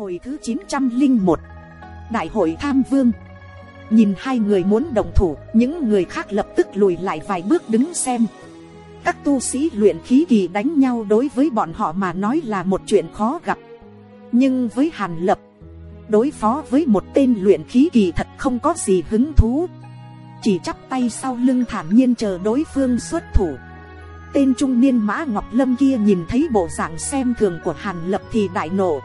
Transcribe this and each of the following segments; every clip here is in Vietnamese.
Hồi thứ chín trăm linh một, Đại hội tham vương. Nhìn hai người muốn đồng thủ, Những người khác lập tức lùi lại vài bước đứng xem. Các tu sĩ luyện khí kỳ đánh nhau đối với bọn họ mà nói là một chuyện khó gặp. Nhưng với Hàn Lập, Đối phó với một tên luyện khí kỳ thật không có gì hứng thú. Chỉ chắp tay sau lưng thản nhiên chờ đối phương xuất thủ. Tên trung niên mã Ngọc Lâm kia nhìn thấy bộ dạng xem thường của Hàn Lập thì đại nộ.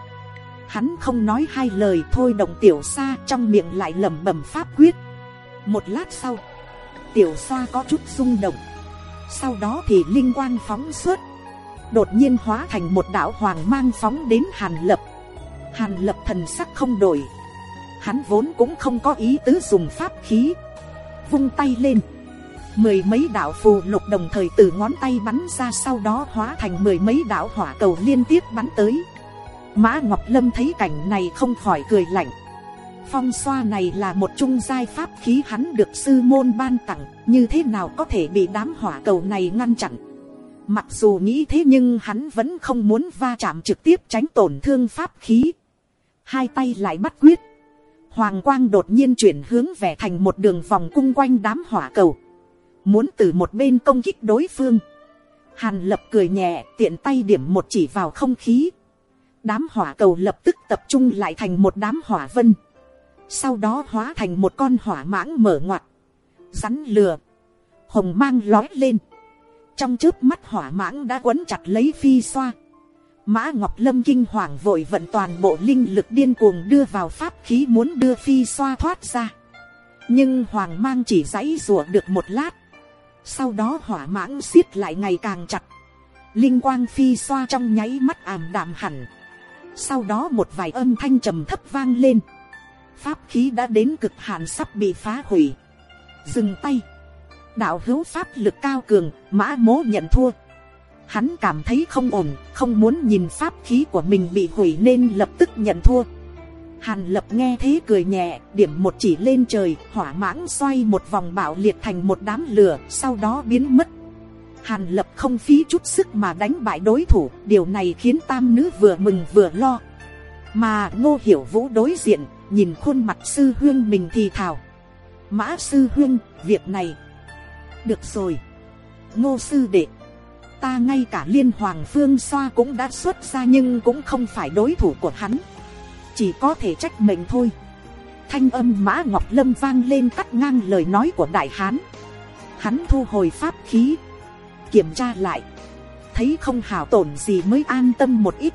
Hắn không nói hai lời thôi động tiểu xa trong miệng lại lẩm bẩm pháp quyết. Một lát sau, Tiểu xa có chút rung động. Sau đó thì linh quang phóng xuất, Đột nhiên hóa thành một đạo hoàng mang phóng đến Hàn Lập. Hàn Lập thần sắc không đổi. Hắn vốn cũng không có ý tứ dùng pháp khí. Vung tay lên, Mười mấy đạo phù lục đồng thời từ ngón tay bắn ra sau đó hóa thành mười mấy đạo hỏa cầu liên tiếp bắn tới. Mã Ngọc Lâm thấy cảnh này không khỏi cười lạnh. Phong xoa này là một trung giai pháp khí hắn được sư môn ban tặng, như thế nào có thể bị đám hỏa cầu này ngăn chặn. Mặc dù nghĩ thế nhưng hắn vẫn không muốn va chạm trực tiếp tránh tổn thương pháp khí. Hai tay lại bắt quyết. Hoàng quang đột nhiên chuyển hướng về thành một đường vòng cung quanh đám hỏa cầu. Muốn từ một bên công kích đối phương. Hàn lập cười nhẹ tiện tay điểm một chỉ vào không khí đám hỏa cầu lập tức tập trung lại thành một đám hỏa vân. Sau đó hóa thành một con hỏa mãng mở ngoặt. Rắn lừa. Hồng mang lói lên. Trong trước mắt hỏa mãng đã quấn chặt lấy phi xoa. Mã Ngọc Lâm kinh hoàng vội vận toàn bộ linh lực điên cuồng đưa vào pháp khí muốn đưa phi xoa thoát ra. Nhưng hoàng mang chỉ giãy rùa được một lát. Sau đó hỏa mãng xiết lại ngày càng chặt. Linh quang phi xoa trong nháy mắt ảm đạm hẳn sau đó một vài âm thanh trầm thấp vang lên. Pháp khí đã đến cực hạn sắp bị phá hủy. Dừng tay. Đạo hữu pháp lực cao cường, mã mố nhận thua. Hắn cảm thấy không ổn, không muốn nhìn pháp khí của mình bị hủy nên lập tức nhận thua. Hàn lập nghe thế cười nhẹ, điểm một chỉ lên trời, hỏa mãng xoay một vòng bạo liệt thành một đám lửa, sau đó biến mất. Hàn lập không phí chút sức mà đánh bại đối thủ, điều này khiến tam nữ vừa mừng vừa lo. Mà ngô hiểu vũ đối diện, nhìn khuôn mặt sư huyên mình thì thào. Mã sư huyên, việc này. Được rồi. Ngô sư đệ. Ta ngay cả liên hoàng phương xoa cũng đã xuất ra nhưng cũng không phải đối thủ của hắn. Chỉ có thể trách mệnh thôi. Thanh âm mã ngọc lâm vang lên cắt ngang lời nói của đại hán. Hắn thu hồi pháp khí kiểm tra lại. Thấy không hào tổn gì mới an tâm một ít.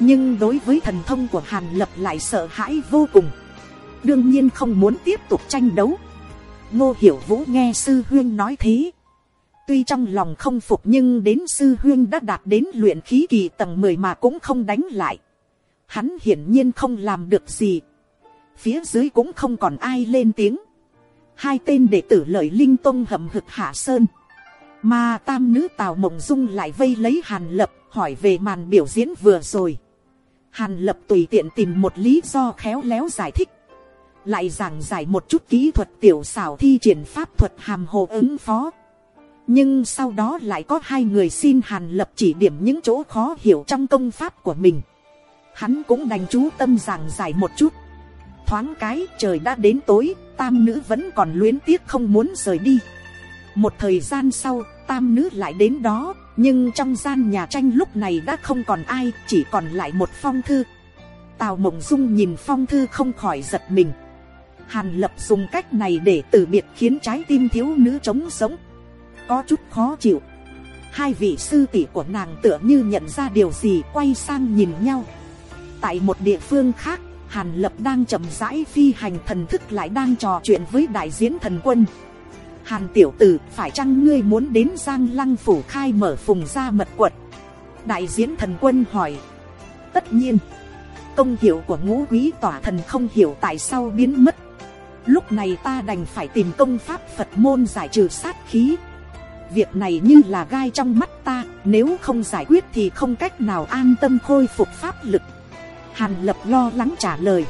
Nhưng đối với thần thông của hàn lập lại sợ hãi vô cùng. Đương nhiên không muốn tiếp tục tranh đấu. Ngô hiểu vũ nghe sư huyên nói thế. Tuy trong lòng không phục nhưng đến sư huyên đã đạt đến luyện khí kỳ tầng mười mà cũng không đánh lại. Hắn hiển nhiên không làm được gì. Phía dưới cũng không còn ai lên tiếng. Hai tên đệ tử lợi linh tông hầm hực hạ sơn mà tam nữ Tào Mộng Dung lại vây lấy Hàn Lập hỏi về màn biểu diễn vừa rồi. Hàn Lập tùy tiện tìm một lý do khéo léo giải thích. Lại giảng giải một chút kỹ thuật tiểu xảo thi triển pháp thuật hàm hồ ứng phó. Nhưng sau đó lại có hai người xin Hàn Lập chỉ điểm những chỗ khó hiểu trong công pháp của mình. Hắn cũng đành chú tâm giảng giải một chút. Thoáng cái trời đã đến tối, tam nữ vẫn còn luyến tiếc không muốn rời đi. Một thời gian sau, tam nữ lại đến đó, nhưng trong gian nhà tranh lúc này đã không còn ai, chỉ còn lại một phong thư. Tào Mộng Dung nhìn phong thư không khỏi giật mình. Hàn Lập dùng cách này để từ biệt khiến trái tim thiếu nữ trống sống. Có chút khó chịu. Hai vị sư tỷ của nàng tựa như nhận ra điều gì quay sang nhìn nhau. Tại một địa phương khác, Hàn Lập đang chậm rãi phi hành thần thức lại đang trò chuyện với đại diễn thần quân. Hàn tiểu tử, phải chăng ngươi muốn đến Giang Lăng phủ khai mở phùng gia mật quật? Đại diễn thần quân hỏi. Tất nhiên, công hiệu của ngũ quý tỏa thần không hiểu tại sao biến mất. Lúc này ta đành phải tìm công pháp Phật môn giải trừ sát khí. Việc này như là gai trong mắt ta, nếu không giải quyết thì không cách nào an tâm khôi phục pháp lực. Hàn lập lo lắng trả lời.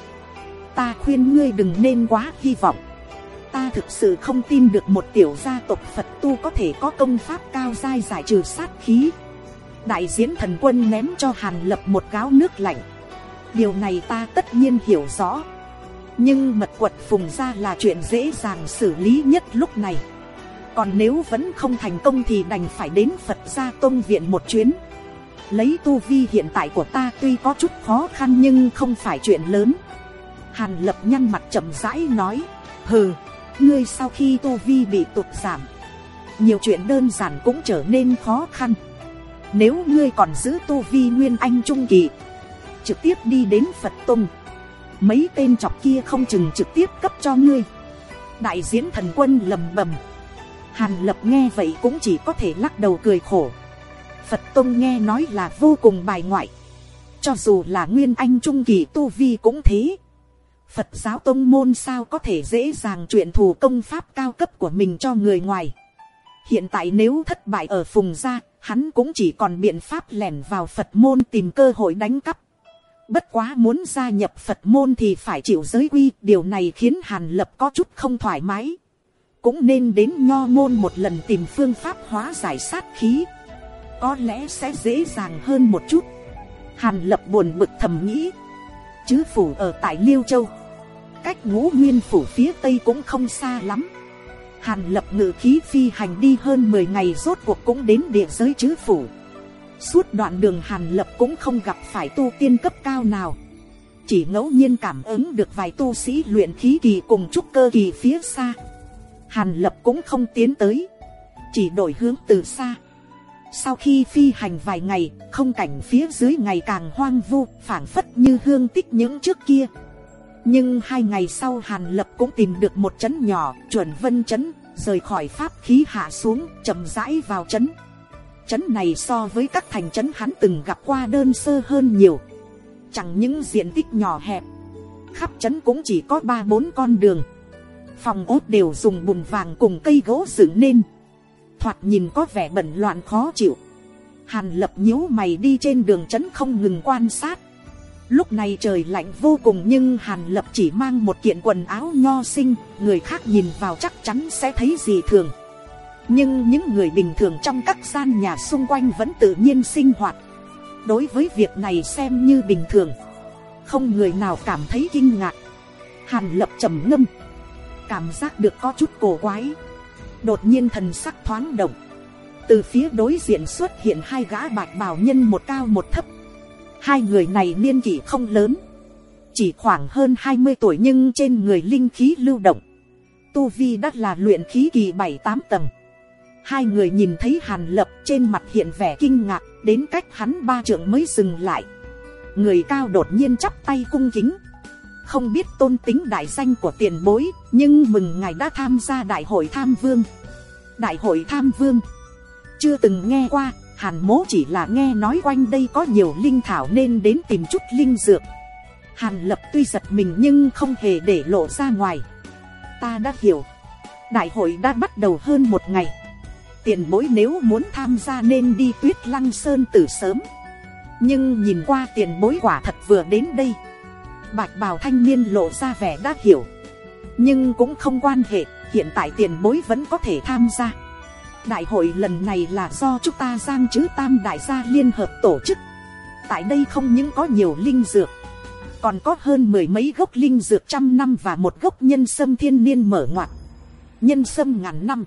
Ta khuyên ngươi đừng nên quá hy vọng ta thực sự không tin được một tiểu gia tộc Phật tu có thể có công pháp cao dai giải trừ sát khí. Đại diễn thần quân ném cho Hàn Lập một gáo nước lạnh. điều này ta tất nhiên hiểu rõ nhưng mật quật phùng ra là chuyện dễ dàng xử lý nhất lúc này còn nếu vẫn không thành công thì đành phải đến phật gia tôn viện một chuyến lấy tu vi hiện tại của ta tuy có chút khó khăn nhưng không phải chuyện lớn hàn lập nhăn mặt chậm rãi nói, hừ ngươi sau khi tu vi bị tụt giảm, nhiều chuyện đơn giản cũng trở nên khó khăn. Nếu ngươi còn giữ tu vi nguyên anh trung kỳ, trực tiếp đi đến phật tông, mấy tên chọc kia không chừng trực tiếp cấp cho ngươi. Đại diễn thần quân lầm bầm. Hàn lập nghe vậy cũng chỉ có thể lắc đầu cười khổ. Phật tông nghe nói là vô cùng bài ngoại. Cho dù là nguyên anh trung kỳ tu vi cũng thế phật giáo tông môn sao có thể dễ dàng chuyện thù công pháp cao cấp của mình cho người ngoài hiện tại nếu thất bại ở phùng gia hắn cũng chỉ còn biện pháp lẻn vào phật môn tìm cơ hội đánh cắp Bất quá muốn gia nhập Phật môn thì phải chịu giới quy, điều này khiến Hàn Lập có chút không thoải mái. Cũng nên đến nho môn một lần tìm phương pháp hóa giải sát khí. Có lẽ sẽ dễ dàng hơn một chút. Hàn Lập buồn bực thầm nghĩ. Chứ phủ ở tại Liêu Châu. Cách ngũ nguyên phủ phía tây cũng không xa lắm. Hàn Lập ngự khí phi hành đi hơn 10 ngày rốt cuộc cũng đến địa giới chứ phủ Suốt đoạn đường Hàn Lập cũng không gặp phải tu tiên cấp cao nào. Chỉ ngẫu nhiên cảm ứng được vài tu sĩ luyện khí kỳ cùng trúc cơ kỳ phía xa. Hàn Lập cũng không tiến tới. Chỉ đổi hướng từ xa. Sau khi phi hành vài ngày, không cảnh phía dưới ngày càng hoang vu, phảng phất như hương tích những trước kia. Nhưng hai ngày sau Hàn Lập cũng tìm được một chấn nhỏ, chuẩn vân chấn, rời khỏi pháp khí hạ xuống, chậm rãi vào chấn trấn này so với các thành trấn hắn từng gặp qua đơn sơ hơn nhiều. Chẳng những diện tích nhỏ hẹp, khắp trấn cũng chỉ có ba bốn con đường. Phòng ốt đều dùng bùn vàng cùng cây gỗ dựng nên. Thoạt nhìn có vẻ bẩn loạn khó chịu. Hàn lập nhíu mày đi trên đường trấn không ngừng quan sát. Lúc này trời lạnh vô cùng nhưng Hàn Lập chỉ mang một kiện quần áo nho sinh, người khác nhìn vào chắc chắn sẽ thấy gì thường. Nhưng những người bình thường trong các gian nhà xung quanh vẫn tự nhiên sinh hoạt. Đối với việc này xem như bình thường không người nào cảm thấy kinh ngạc. Hàn lập trầm ngâm cảm giác được có chút cổ quái. Đột nhiên thần sắc thoáng động từ phía đối diện xuất hiện hai gã bạch bào nhân một cao một thấp hai người này niên kỷ không lớn chỉ khoảng hơn hai mươi tuổi nhưng trên người linh khí lưu động tu vi đã là luyện khí kỳ bảy tám tầng Hai người nhìn thấy Hàn Lập trên mặt hiện vẻ kinh ngạc, đến cách hắn ba trượng mới dừng lại. Người cao đột nhiên chắp tay cung kính. Không biết tôn tính đại danh của tiền bối, nhưng mừng ngài đã tham gia đại hội tham vương. Đại hội tham vương. Chưa từng nghe qua, Hàn mố chỉ là nghe nói quanh đây có nhiều linh thảo nên đến tìm chút linh dược. Hàn lập tuy giật mình nhưng không hề để lộ ra ngoài. Ta đã hiểu. Đại hội đã bắt đầu hơn một ngày tiền bối nếu muốn tham gia nên đi tuyết lăng sơn từ sớm nhưng nhìn qua tiền bối quả thật vừa đến đây bạch bào thanh niên lộ ra vẻ đã hiểu nhưng cũng không quan hệ, hiện tại tiền bối vẫn có thể tham gia đại hội lần này là do chúng ta giang chứ tam đại gia liên hợp tổ chức tại đây không những có nhiều linh dược, còn có hơn mười mấy gốc linh dược trăm năm và một gốc nhân sâm thiên niên mở ngoặt nhân sâm ngàn năm,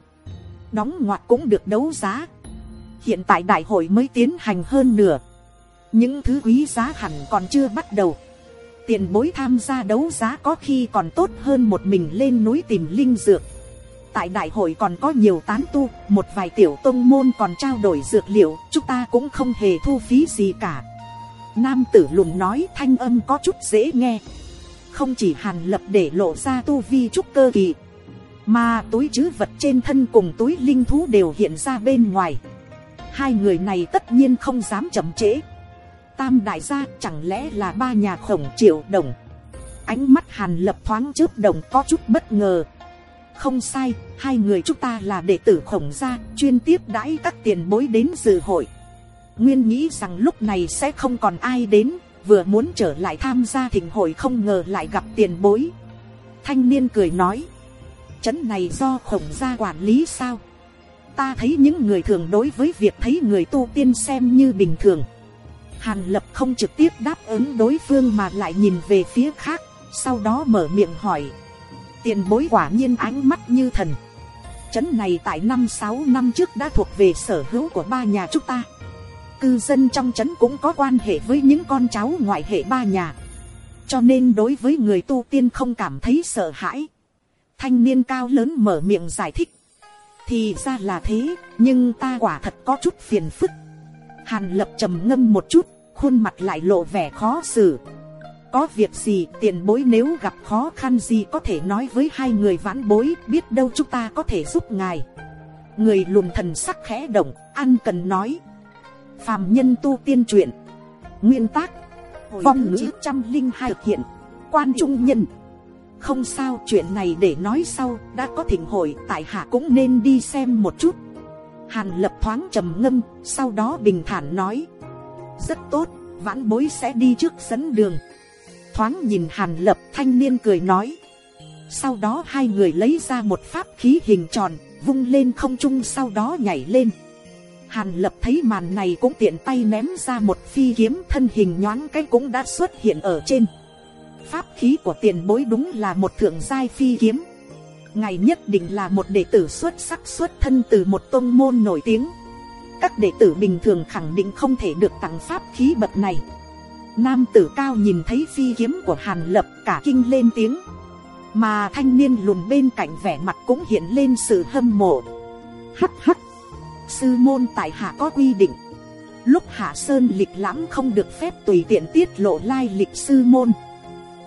đóng ngoặt cũng được đấu giá. Hiện tại đại hội mới tiến hành hơn nửa. Những thứ quý giá hẳn còn chưa bắt đầu. Tiền bối tham gia đấu giá có khi còn tốt hơn một mình lên núi tìm linh dược. Tại đại hội còn có nhiều tán tu, một vài tiểu tông môn còn trao đổi dược liệu, chúng ta cũng không hề thu phí gì cả. Nam tử lùn nói thanh âm có chút dễ nghe. Không chỉ hàn lập để lộ ra tu vi trúc cơ kỳ mà túi chứ vật trên thân cùng túi linh thú đều hiện ra bên ngoài Hai người này tất nhiên không dám chậm trễ Tam đại gia chẳng lẽ là ba nhà khổng triệu đồng Ánh mắt hàn lập thoáng trước đồng có chút bất ngờ không sai, hai người chúng ta là đệ tử khổng gia Chuyên tiếp đãi các tiền bối đến dự hội. Nguyên nghĩ rằng lúc này sẽ không còn ai đến Vừa muốn trở lại tham gia thỉnh hội không ngờ lại gặp tiền bối. Thanh niên cười nói trấn này do khổng gia quản lý sao? Ta thấy những người thường đối với việc thấy người tu tiên xem như bình thường. Hàn lập không trực tiếp đáp ứng đối phương mà lại nhìn về phía khác, sau đó mở miệng hỏi. Tiền bối quả nhiên ánh mắt như thần. Trấn này tại năm sáu năm trước đã thuộc về sở hữu của ba nhà chúng ta. Cư dân trong trấn cũng có quan hệ với những con cháu ngoại hệ ba nhà. Cho nên đối với người tu tiên không cảm thấy sợ hãi. Thanh niên cao lớn mở miệng giải thích. Thì ra là thế, nhưng ta quả thật có chút phiền phức. Hàn lập trầm ngâm một chút, khuôn mặt lại lộ vẻ khó xử. Có việc gì tiền bối nếu gặp khó khăn gì có thể nói với hai người vãn bối biết đâu chúng ta có thể giúp ngài. Người lùn thần sắc khẽ động, ăn cần nói. Phàm nhân tu tiên truyện. Nguyên tác. Vong ngữ trăm linh hai thực hiện. Quan trung nhân. Không sao chuyện này để nói sau đã có thỉnh hội tại hạ cũng nên đi xem một chút. Hàn lập thoáng trầm ngâm, sau đó bình thản nói. Rất tốt, vãn bối sẽ đi trước dẫn đường. Thoáng nhìn hàn lập thanh niên cười nói. Sau đó hai người lấy ra một pháp khí hình tròn, vung lên không trung sau đó nhảy lên. Hàn lập thấy màn này cũng tiện tay ném ra một phi kiếm thân hình nhoáng cái cũng đã xuất hiện ở trên. Pháp khí của tiền bối đúng là một thượng giai phi kiếm ngài nhất định là một đệ tử xuất sắc xuất thân từ một tôn môn nổi tiếng các đệ tử bình thường khẳng định không thể được tặng pháp khí bậc này nam tử cao nhìn thấy phi kiếm của hàn lập cả kinh lên tiếng. Mà thanh niên lùn bên cạnh vẻ mặt cũng hiện lên sự hâm mộ. Hắt hắt sư môn tại hạ có quy định. Lúc hạ sơn lịch lãm không được phép tùy tiện tiết lộ lai lịch sư môn.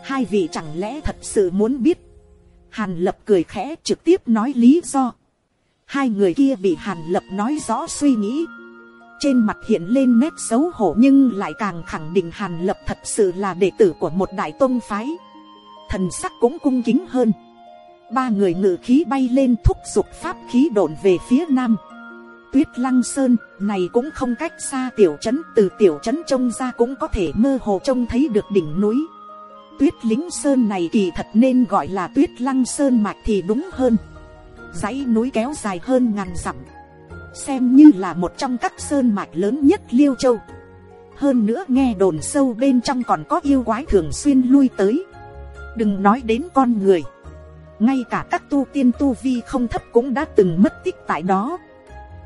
Hai vị chẳng lẽ thật sự muốn biết? Hàn lập cười khẽ trực tiếp nói lý do. Hai người kia bị hàn lập nói rõ suy nghĩ. Trên mặt hiện lên nét xấu hổ nhưng lại càng khẳng định hàn lập thật sự là đệ tử của một đại tôn phái. Thần sắc cũng cung kính hơn. Ba người ngự khí bay lên thúc giục pháp khí độn về phía nam. Tuyết lăng sơn, này cũng không cách xa tiểu trấn, từ tiểu trấn trông ra cũng có thể mơ hồ trông thấy được đỉnh núi tuyết lính sơn này kỳ thật nên gọi là tuyết lăng sơn mạch thì đúng hơn dãy núi kéo dài hơn ngàn dặm xem như là một trong các sơn mạch lớn nhất liêu châu. Hơn nữa nghe đồn sâu bên trong còn có yêu quái thường xuyên lui tới. Đừng nói đến con người. Ngay cả các tu tiên tu vi không thấp cũng đã từng mất tích tại đó.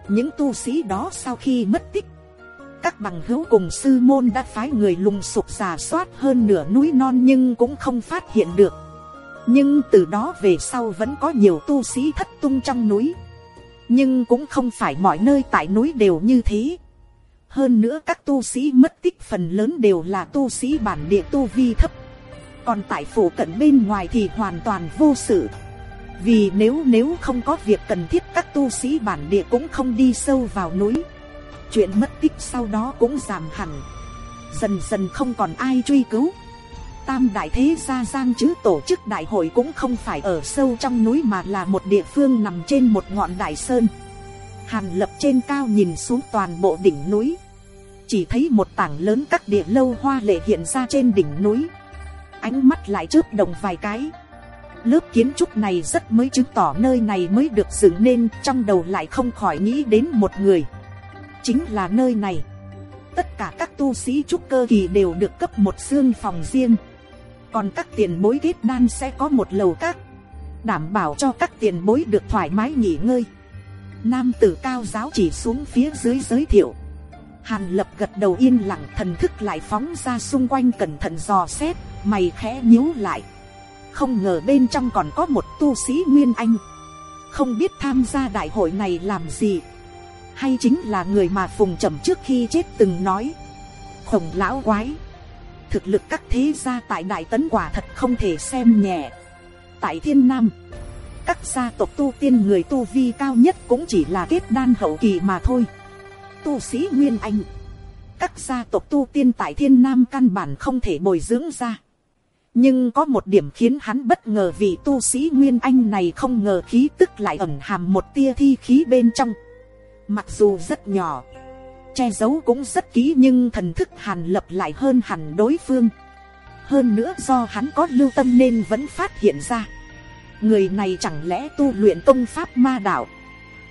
Những tu sĩ đó sau khi mất tích, các bằng hữu cùng sư môn đã phái người lùng sục giả soát hơn nửa núi non nhưng cũng không phát hiện được. Nhưng từ đó về sau vẫn có nhiều tu sĩ thất tung trong núi nhưng cũng không phải mọi nơi tại núi đều như thế. Hơn nữa các tu sĩ mất tích phần lớn đều là tu sĩ bản địa tu vi thấp. Còn tại phủ cận bên ngoài thì hoàn toàn vô sự. Vì nếu nếu không có việc cần thiết các tu sĩ bản địa cũng không đi sâu vào núi. Chuyện mất tích sau đó cũng giảm hẳn. Dần dần không còn ai truy cứu tam đại thế gia giang chứ tổ chức đại hội cũng không phải ở sâu trong núi mà là một địa phương nằm trên một ngọn đại sơn. Hàn lập trên cao nhìn xuống toàn bộ đỉnh núi. Chỉ thấy một tảng lớn các địa lâu hoa lệ hiện ra trên đỉnh núi. Ánh mắt lại chớp đồng vài cái. Lớp kiến trúc này rất mới chứng tỏ nơi này mới được dựng nên, trong đầu lại không khỏi nghĩ đến một người. Chính là nơi này. Tất cả các tu sĩ trúc cơ kỳ đều được cấp một xương phòng riêng còn các tiền bối kết đan sẽ có một lầu các. Đảm bảo cho các tiền bối được thoải mái nghỉ ngơi. Nam tử cao giáo chỉ xuống phía dưới giới thiệu. Hàn lập gật đầu yên lặng thần thức lại phóng ra xung quanh cẩn thận dò xét, mày khẽ nhíu lại. Không ngờ bên trong còn có một tu sĩ nguyên anh. Không biết tham gia đại hội này làm gì. Hay chính là người mà phùng trầm trước khi chết từng nói. Khổng lão quái thực lực các thế gia tại đại tấn quả thật không thể xem nhẹ. Tại thiên nam, các gia tộc tu tiên người tu vi cao nhất cũng chỉ là kết đan hậu kỳ mà thôi. Tu sĩ nguyên anh, các gia tộc tu tiên tại thiên nam căn bản không thể bồi dưỡng ra. Nhưng có một điểm khiến hắn bất ngờ vì tu sĩ nguyên anh này không ngờ khí tức lại ẩn hàm một tia thi khí bên trong. Mặc dù rất nhỏ Che giấu cũng rất kỹ nhưng thần thức hàn lập lại hơn hẳn đối phương. Hơn nữa do hắn có lưu tâm nên vẫn phát hiện ra. Người này chẳng lẽ tu luyện công pháp ma đạo?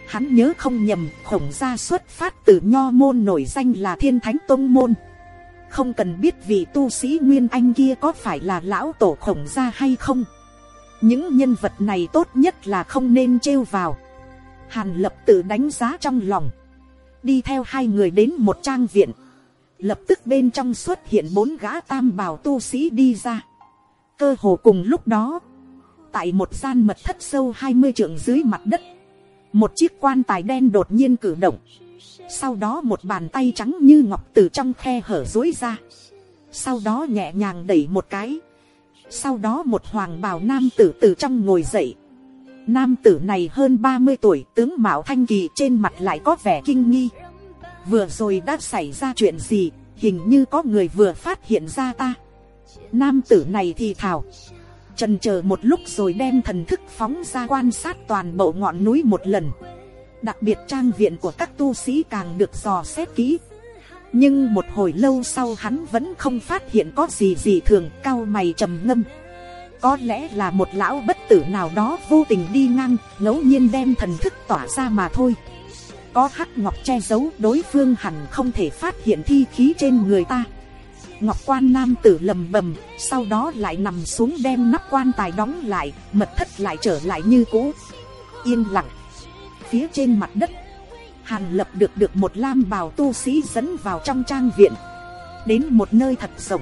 Hắn nhớ không nhầm, khổng gia xuất phát từ nho môn nổi danh là thiên thánh tông môn. Không cần biết vị tu sĩ nguyên anh kia có phải là lão tổ khổng gia hay không. Những nhân vật này tốt nhất là không nên trêu vào. Hàn lập tự đánh giá trong lòng đi theo hai người đến một trang viện. Lập tức bên trong xuất hiện bốn gã tam bào tu sĩ đi ra. Cơ hồ cùng lúc đó, tại một gian mật thất sâu hai mươi trượng dưới mặt đất, một chiếc quan tài đen đột nhiên cử động. Sau đó một bàn tay trắng như ngọc từ trong khe hở dối ra. Sau đó nhẹ nhàng đẩy một cái. Sau đó một hoàng bào nam tử từ trong ngồi dậy nam tử này hơn ba mươi tuổi, tướng mạo thanh kỳ trên mặt lại có vẻ kinh nghi. Vừa rồi đã xảy ra chuyện gì? Hình như có người vừa phát hiện ra ta. Nam tử này thì thảo. trần chờ một lúc rồi đem thần thức phóng ra quan sát toàn bộ ngọn núi một lần. Đặc biệt trang viện của các tu sĩ càng được dò xét kỹ. Nhưng một hồi lâu sau hắn vẫn không phát hiện có gì gì thường, cao mày trầm ngâm có lẽ là một lão bất tử nào đó vô tình đi ngang, ngẫu nhiên đem thần thức tỏa ra mà thôi. Có hắc ngọc che giấu, đối phương hẳn không thể phát hiện thi khí trên người ta. Ngọc quan nam tử lầm bầm, sau đó lại nằm xuống đem nắp quan tài đóng lại, mật thất lại trở lại như cũ. Yên lặng, phía trên mặt đất, hàn lập được được một lam bào tu sĩ dẫn vào trong trang viện. Đến một nơi thật rộng,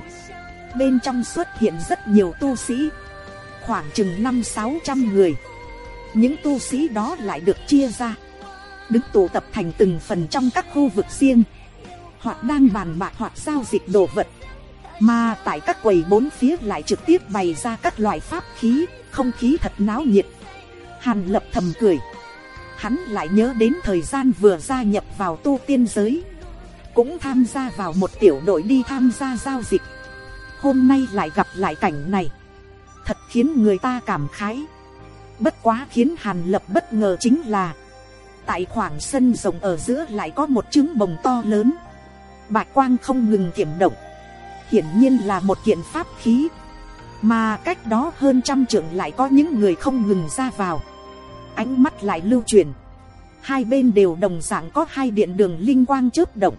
bên trong xuất hiện rất nhiều tu sĩ khoảng chừng năm sáu trăm người. Những tu sĩ đó lại được chia ra. Đứng tụ tập thành từng phần trong các khu vực riêng. Hoặc đang bàn bạc hoặc giao dịch đồ vật. Mà tại các quầy bốn phía lại trực tiếp bày ra các loại pháp khí, không khí thật náo nhiệt. Hàn lập thầm cười. Hắn lại nhớ đến thời gian vừa gia nhập vào tu tiên giới. Cũng tham gia vào một tiểu đội đi tham gia giao dịch. Hôm nay lại gặp lại cảnh này khiến người ta cảm khái. Bất quá khiến hàn lập bất ngờ chính là, tại khoảng sân rộng ở giữa lại có một trứng bồng to lớn. Bạch quang không ngừng kiểm động. Hiển nhiên là một kiện pháp khí. Mà cách đó hơn trăm trượng lại có những người không ngừng ra vào. Ánh mắt lại lưu truyền. Hai bên đều đồng dạng có hai điện đường linh quang chớp động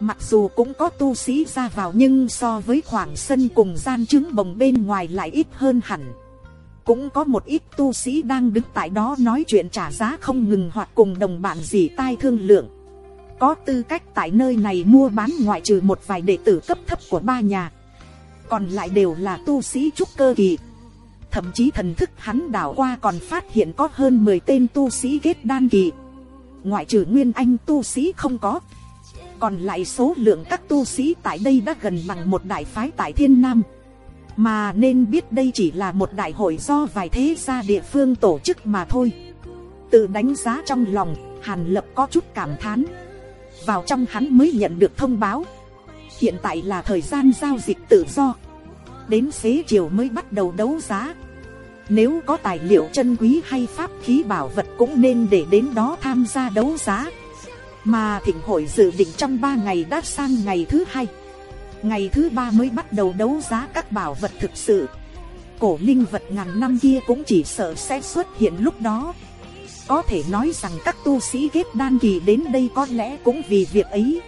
mặc dù cũng có tu sĩ ra vào nhưng so với khoảng sân cùng gian trứng bồng bên ngoài lại ít hơn hẳn. Cũng có một ít tu sĩ đang đứng tại đó nói chuyện trả giá không ngừng hoặc cùng đồng bạn dì tai thương lượng. Có tư cách tại nơi này mua bán ngoại trừ một vài đệ tử cấp thấp của ba nhà. Còn lại đều là tu sĩ trúc cơ kỳ. Thậm chí thần thức hắn đảo qua còn phát hiện có hơn mười tên tu sĩ kết đan kỳ. Ngoại trừ nguyên anh tu sĩ không có còn lại số lượng các tu sĩ tại đây đã gần bằng một đại phái tại thiên nam. Mà nên biết đây chỉ là một đại hội do vài thế gia địa phương tổ chức mà thôi. Tự đánh giá trong lòng, hàn lập có chút cảm thán. Vào trong hắn mới nhận được thông báo. Hiện tại là thời gian giao dịch tự do. Đến xế chiều mới bắt đầu đấu giá. Nếu có tài liệu chân quý hay pháp khí bảo vật cũng nên để đến đó tham gia đấu giá mà thịnh hội dự định trong ba ngày đã sang ngày thứ hai. Ngày thứ ba mới bắt đầu đấu giá các bảo vật thực sự. Cổ linh vật ngàn năm kia cũng chỉ sợ sẽ xuất hiện lúc đó. Có thể nói rằng các tu sĩ ghép đan kỳ đến đây có lẽ cũng vì việc ấy.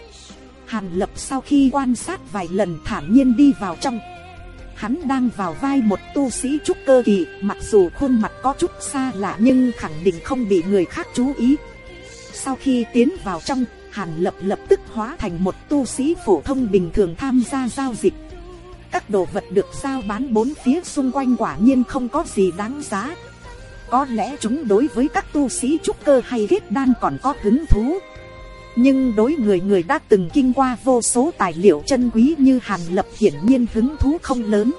Hàn lập sau khi quan sát vài lần thản nhiên đi vào trong. Hắn đang vào vai một tu sĩ trúc cơ kỳ, mặc dù khuôn mặt có chút xa lạ nhưng khẳng định không bị người khác chú ý sau khi tiến vào trong, hàn lập lập tức hóa thành một tu sĩ phổ thông bình thường tham gia giao dịch. Các đồ vật được giao bán bốn phía xung quanh quả nhiên không có gì đáng giá. Có lẽ chúng đối với các tu sĩ trúc cơ hay ghét đan còn có hứng thú. Nhưng đối người người đã từng kinh qua vô số tài liệu chân quý như hàn lập hiển nhiên hứng thú không lớn.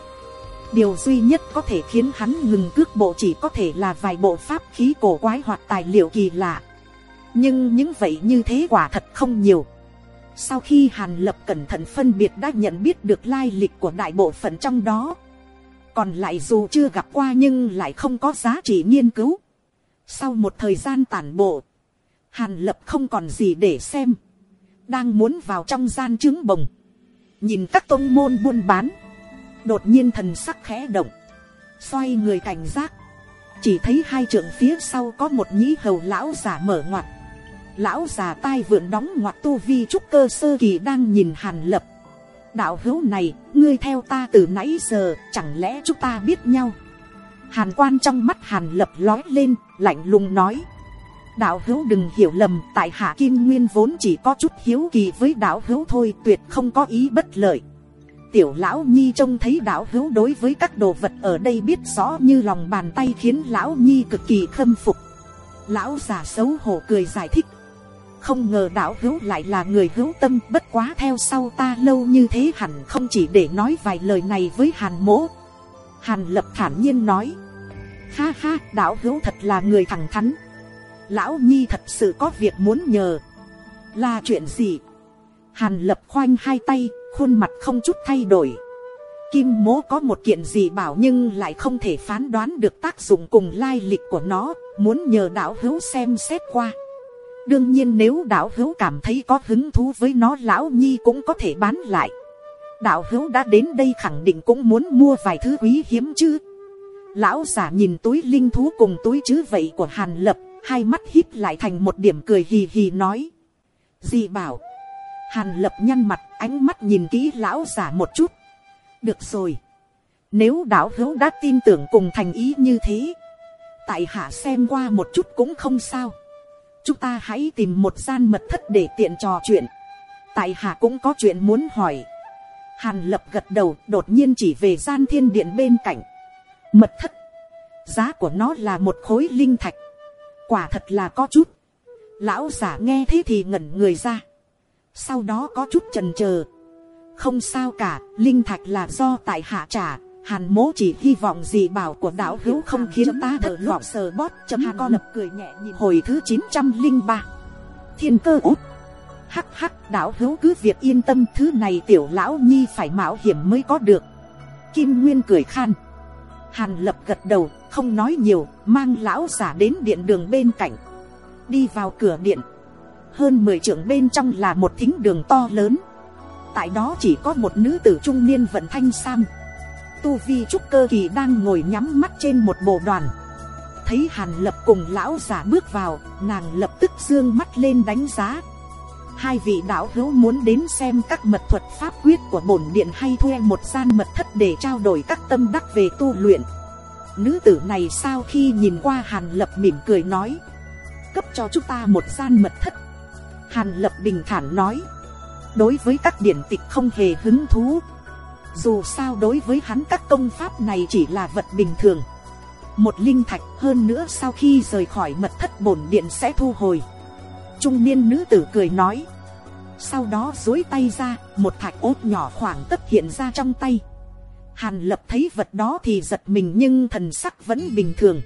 Điều duy nhất có thể khiến hắn ngừng cước bộ chỉ có thể là vài bộ pháp khí cổ quái hoặc tài liệu kỳ lạ nhưng những vậy như thế quả thật không nhiều. Sau khi hàn lập cẩn thận phân biệt đã nhận biết được lai lịch của đại bộ phận trong đó. Còn lại dù chưa gặp qua nhưng lại không có giá trị nghiên cứu. Sau một thời gian tản bộ, hàn lập không còn gì để xem. Đang muốn vào trong gian trứng bồng. Nhìn các tôn môn buôn bán. Đột nhiên thần sắc khẽ động. Xoay người cảnh giác. Chỉ thấy hai trượng phía sau có một nhĩ hầu lão giả mở ngoặt lão già tai vượn đóng ngoặt tu vi trúc cơ sơ kỳ đang nhìn hàn lập. Đạo hữu này, ngươi theo ta từ nãy giờ, chẳng lẽ chúng ta biết nhau? Hàn quan trong mắt hàn lập lói lên, lạnh lùng nói. Đạo hữu đừng hiểu lầm, tại hạ kim nguyên vốn chỉ có chút hiếu kỳ với đạo hữu thôi, tuyệt không có ý bất lợi. Tiểu lão nhi trông thấy đạo hữu đối với các đồ vật ở đây biết rõ như lòng bàn tay khiến lão nhi cực kỳ khâm phục. Lão già xấu hổ cười giải thích không ngờ đạo hữu lại là người hữu tâm, bất quá theo sau ta lâu như thế hẳn không chỉ để nói vài lời này với hàn mỗ. Hàn lập thản nhiên nói, ha ha, đạo hữu thật là người thẳng thắn. Lão nhi thật sự có việc muốn nhờ. Là chuyện gì? Hàn lập khoanh hai tay, khuôn mặt không chút thay đổi. Kim mố có một kiện gì bảo nhưng lại không thể phán đoán được tác dụng cùng lai lịch của nó, muốn nhờ đạo hữu xem xét qua đương nhiên nếu đạo hữu cảm thấy có hứng thú với nó, lão nhi cũng có thể bán lại. Đạo hữu đã đến đây khẳng định cũng muốn mua vài thứ quý hiếm chứ. Lão giả nhìn túi linh thú cùng túi chứ vậy của hàn lập, hai mắt hít lại thành một điểm cười hì hì nói. Gì bảo, hàn lập nhăn mặt, ánh mắt nhìn kỹ lão giả một chút. Được rồi. Nếu đạo hữu đã tin tưởng cùng thành ý như thế, tại hạ xem qua một chút cũng không sao chúng ta hãy tìm một gian mật thất để tiện trò chuyện. Tại hạ cũng có chuyện muốn hỏi. Hàn lập gật đầu, đột nhiên chỉ về gian thiên điện bên cạnh. Mật thất. Giá của nó là một khối linh thạch. Quả thật là có chút. Lão giả nghe thế thì ngẩn người ra. Sau đó có chút trần chờ không sao cả, linh thạch là do tại hạ trả hàn mố chỉ hy vọng gì bảo của đạo hữu không khiến ta thất vọng sờ bót chấm con lập cười nhẹ nhìn hồi thứ chín trăm linh ba. Thiên cơ út. Hắc hắc đạo hữu cứ việc yên tâm thứ này tiểu lão nhi phải mạo hiểm mới có được. Kim nguyên cười khan. Hàn lập gật đầu không nói nhiều mang lão giả đến điện đường bên cạnh. Đi vào cửa điện. Hơn mười trưởng bên trong là một thính đường to lớn. Tại đó chỉ có một nữ tử trung niên vận thanh sam tu vi trúc cơ kỳ đang ngồi nhắm mắt trên một bộ đoàn. Thấy hàn lập cùng lão giả bước vào, nàng lập tức dương mắt lên đánh giá. Hai vị đạo hữu muốn đến xem các mật thuật pháp quyết của bổn điện hay thuê một gian mật thất để trao đổi các tâm đắc về tu luyện. Nữ tử này sau khi nhìn qua hàn lập mỉm cười nói, cấp cho chúng ta một gian mật thất. Hàn lập bình thản nói, đối với các điển tịch không hề hứng thú dù sao đối với hắn các công pháp này chỉ là vật bình thường. Một linh thạch hơn nữa sau khi rời khỏi mật thất bổn điện sẽ thu hồi. Trung niên nữ tử cười nói. Sau đó dối tay ra, một thạch ốt nhỏ khoảng tất hiện ra trong tay. Hàn lập thấy vật đó thì giật mình nhưng thần sắc vẫn bình thường.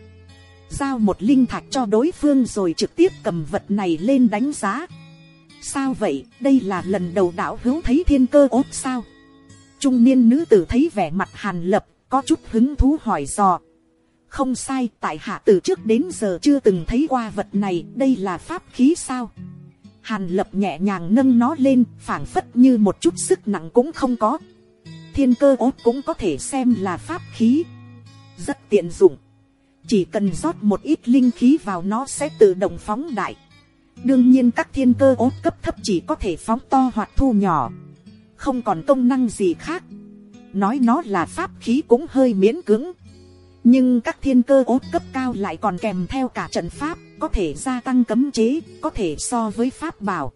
Giao một linh thạch cho đối phương rồi trực tiếp cầm vật này lên đánh giá. Sao vậy? Đây là lần đầu đạo hữu thấy thiên cơ ốt sao? Trung niên nữ tử thấy vẻ mặt hàn lập, có chút hứng thú hỏi dò. Không sai, tại hạ từ trước đến giờ chưa từng thấy qua vật này, đây là pháp khí sao? Hàn lập nhẹ nhàng nâng nó lên, phảng phất như một chút sức nặng cũng không có. Thiên cơ ốt cũng có thể xem là pháp khí. Rất tiện dụng. Chỉ cần rót một ít linh khí vào nó sẽ tự động phóng đại. Đương nhiên các thiên cơ ốt cấp thấp chỉ có thể phóng to hoặc thu nhỏ không còn công năng gì khác. Nói nó là pháp khí cũng hơi miễn cưỡng. Nhưng các thiên cơ ốt cấp cao lại còn kèm theo cả trận pháp, có thể gia tăng cấm chế, có thể so với pháp bảo.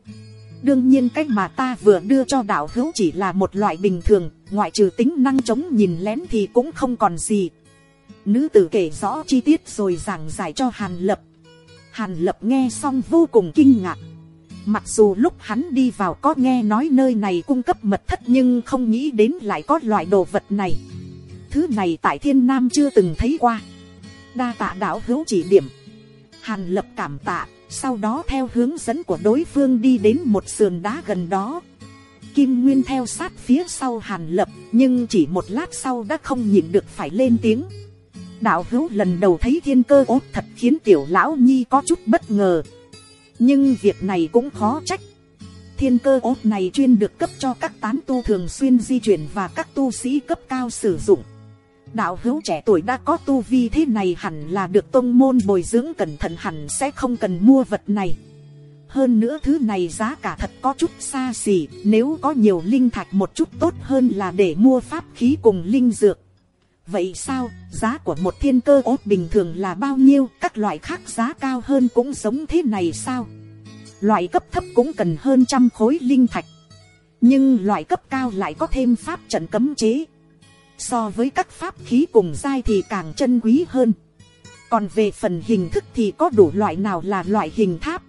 Đương nhiên cách mà ta vừa đưa cho đạo hữu chỉ là một loại bình thường, ngoại trừ tính năng chống nhìn lén thì cũng không còn gì. Nữ tử kể rõ chi tiết rồi giảng giải cho hàn lập. Hàn lập nghe xong vô cùng kinh ngạc mặc dù lúc hắn đi vào có nghe nói nơi này cung cấp mật thất nhưng không nghĩ đến lại có loại đồ vật này. Thứ này tại thiên nam chưa từng thấy qua. Đa tạ đạo hữu chỉ điểm. Hàn lập cảm tạ, sau đó theo hướng dẫn của đối phương đi đến một sườn đá gần đó. Kim nguyên theo sát phía sau hàn lập, nhưng chỉ một lát sau đã không nhịn được phải lên tiếng. Đạo hữu lần đầu thấy thiên cơ ốt thật khiến tiểu lão nhi có chút bất ngờ nhưng việc này cũng khó trách. Thiên cơ ốt này chuyên được cấp cho các tán tu thường xuyên di chuyển và các tu sĩ cấp cao sử dụng. Đạo hữu trẻ tuổi đã có tu vi thế này hẳn là được tôn môn bồi dưỡng cẩn thận hẳn sẽ không cần mua vật này. Hơn nữa thứ này giá cả thật có chút xa xỉ, nếu có nhiều linh thạch một chút tốt hơn là để mua pháp khí cùng linh dược vậy sao, giá của một thiên cơ ốt bình thường là bao nhiêu? Các loại khác giá cao hơn cũng giống thế này sao? Loại cấp thấp cũng cần hơn trăm khối linh thạch. Nhưng loại cấp cao lại có thêm pháp trận cấm chế. So với các pháp khí cùng dai thì càng chân quý hơn. Còn về phần hình thức thì có đủ loại nào là loại hình tháp?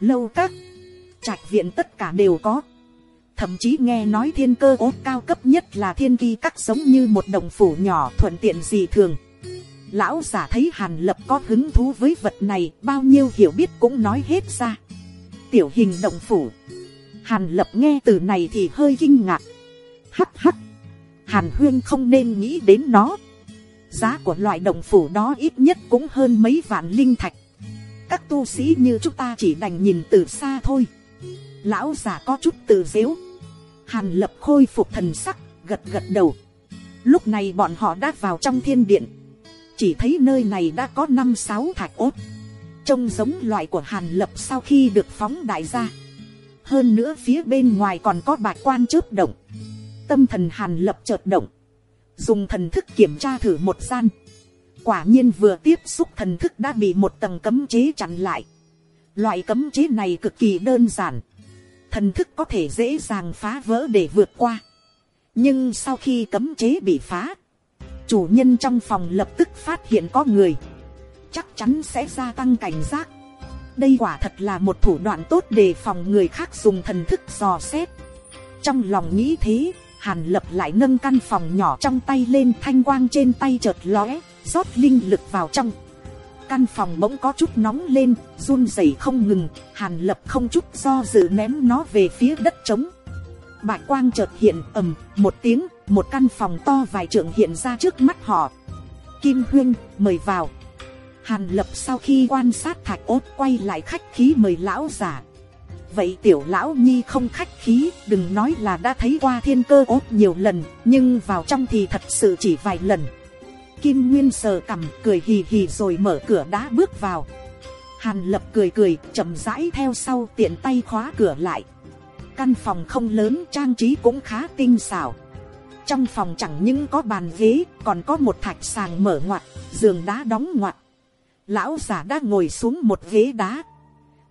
Lâu các, trạch viện tất cả đều có thậm chí nghe nói thiên cơ ốt cao cấp nhất là thiên kỳ các giống như một đồng phủ nhỏ thuận tiện gì thường. Lão giả thấy hàn lập có hứng thú với vật này, bao nhiêu hiểu biết cũng nói hết ra. Tiểu hình động phủ. Hàn lập nghe từ này thì hơi kinh ngạc. Hắc hắc. Hàn huyên không nên nghĩ đến nó. Giá của loại động phủ đó ít nhất cũng hơn mấy vạn linh thạch. Các tu sĩ như chúng ta chỉ đành nhìn từ xa thôi. Lão già có chút từ dễu hàn lập khôi phục thần sắc, gật gật đầu. Lúc này bọn họ đã vào trong thiên điện. Chỉ thấy nơi này đã có năm sáu thạch ốt. Trông giống loại của hàn lập sau khi được phóng đại ra. Hơn nữa phía bên ngoài còn có bạch quan chớp động. Tâm thần hàn lập chợt động. Dùng thần thức kiểm tra thử một gian. Quả nhiên vừa tiếp xúc thần thức đã bị một tầng cấm chế chặn lại. Loại cấm chế này cực kỳ đơn giản thần thức có thể dễ dàng phá vỡ để vượt qua. Nhưng sau khi cấm chế bị phá, chủ nhân trong phòng lập tức phát hiện có người. Chắc chắn sẽ gia tăng cảnh giác. Đây quả thật là một thủ đoạn tốt để phòng người khác dùng thần thức dò xét. Trong lòng nghĩ thế, hàn lập lại nâng căn phòng nhỏ trong tay lên thanh quang trên tay chợt lóe, rót linh lực vào trong căn phòng bỗng có chút nóng lên, run rẩy không ngừng, hàn lập không chút do dự ném nó về phía đất trống. Bạch quang chợt hiện ầm, một tiếng, một căn phòng to vài trượng hiện ra trước mắt họ. Kim huyên, mời vào. Hàn lập sau khi quan sát thạch ốt quay lại khách khí mời lão giả vậy tiểu lão nhi không khách khí, đừng nói là đã thấy qua thiên cơ ốt nhiều lần, nhưng vào trong thì thật sự chỉ vài lần kim nguyên sờ cằm, cười hì hì rồi mở cửa đá bước vào. Hàn lập cười cười, chậm rãi theo sau, tiện tay khóa cửa lại. Căn phòng không lớn, trang trí cũng khá tinh xảo. Trong phòng chẳng những có bàn ghế, còn có một thạch sàng mở ngoặt, giường đá đóng ngoặt. Lão giả đã ngồi xuống một ghế đá.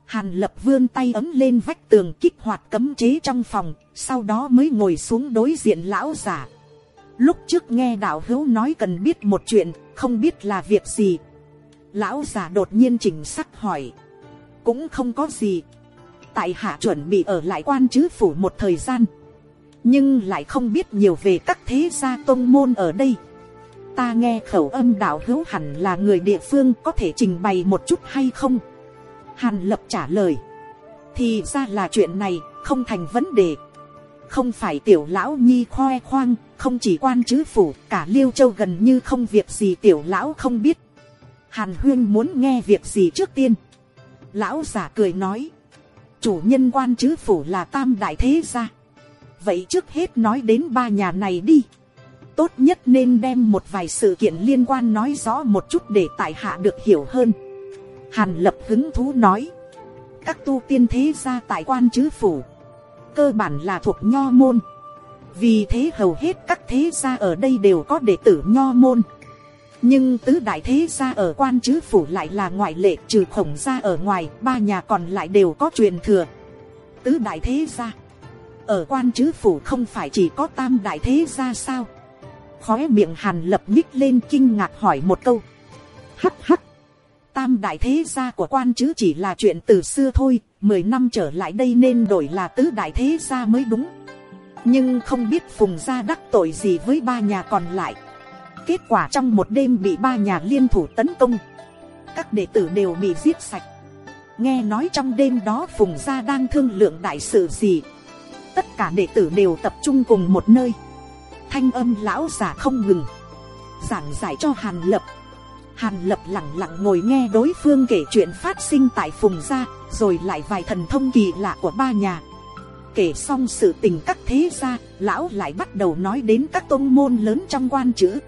Hàn lập vươn tay ấm lên vách tường kích hoạt cấm chế trong phòng, sau đó mới ngồi xuống đối diện lão giả lúc trước nghe đạo hữu nói cần biết một chuyện, không biết là việc gì. Lão già đột nhiên chỉnh sắc hỏi. Cũng không có gì. Tại hạ chuẩn bị ở lại quan chứ phủ một thời gian. Nhưng lại không biết nhiều về các thế gia tôn môn ở đây. Ta nghe khẩu âm đạo hữu hẳn là người địa phương có thể trình bày một chút hay không? Hàn lập trả lời. Thì ra là chuyện này không thành vấn đề. Không phải tiểu lão nhi khoe khoang không chỉ quan chứ phủ, cả liêu châu gần như không việc gì tiểu lão không biết. Hàn huyên muốn nghe việc gì trước tiên. Lão giả cười nói, chủ nhân quan chứ phủ là tam đại thế gia. Vậy trước hết nói đến ba nhà này đi. Tốt nhất nên đem một vài sự kiện liên quan nói rõ một chút để tại hạ được hiểu hơn. Hàn lập hứng thú nói, các tu tiên thế gia tại quan chứ phủ, cơ bản là thuộc nho môn vì thế hầu hết các thế gia ở đây đều có đệ tử nho môn. Nhưng tứ đại thế gia ở quan chứ phủ lại là ngoại lệ, trừ khổng gia ở ngoài, ba nhà còn lại đều có truyền thừa. Tứ đại thế gia ở quan chứ phủ không phải chỉ có tam đại thế gia sao? Khóe miệng hàn lập nhích lên kinh ngạc hỏi một câu. Hắc hắc, tam đại thế gia của quan chứ chỉ là chuyện từ xưa thôi, mười năm trở lại đây nên đổi là tứ đại thế gia mới đúng nhưng không biết phùng gia đắc tội gì với ba nhà còn lại. Kết quả trong một đêm bị ba nhà liên thủ tấn công, các đệ tử đều bị giết sạch. Nghe nói trong đêm đó phùng gia đang thương lượng đại sự gì, tất cả đệ tử đều tập trung cùng một nơi. Thanh âm lão giả không ngừng, giảng giải cho hàn lập. Hàn lập lặng lặng ngồi nghe đối phương kể chuyện phát sinh tại phùng gia, rồi lại vài thần thông kỳ lạ của ba nhà kể xong sự tình các thế gia, lão lại bắt đầu nói đến các tôn môn lớn trong quan chữ.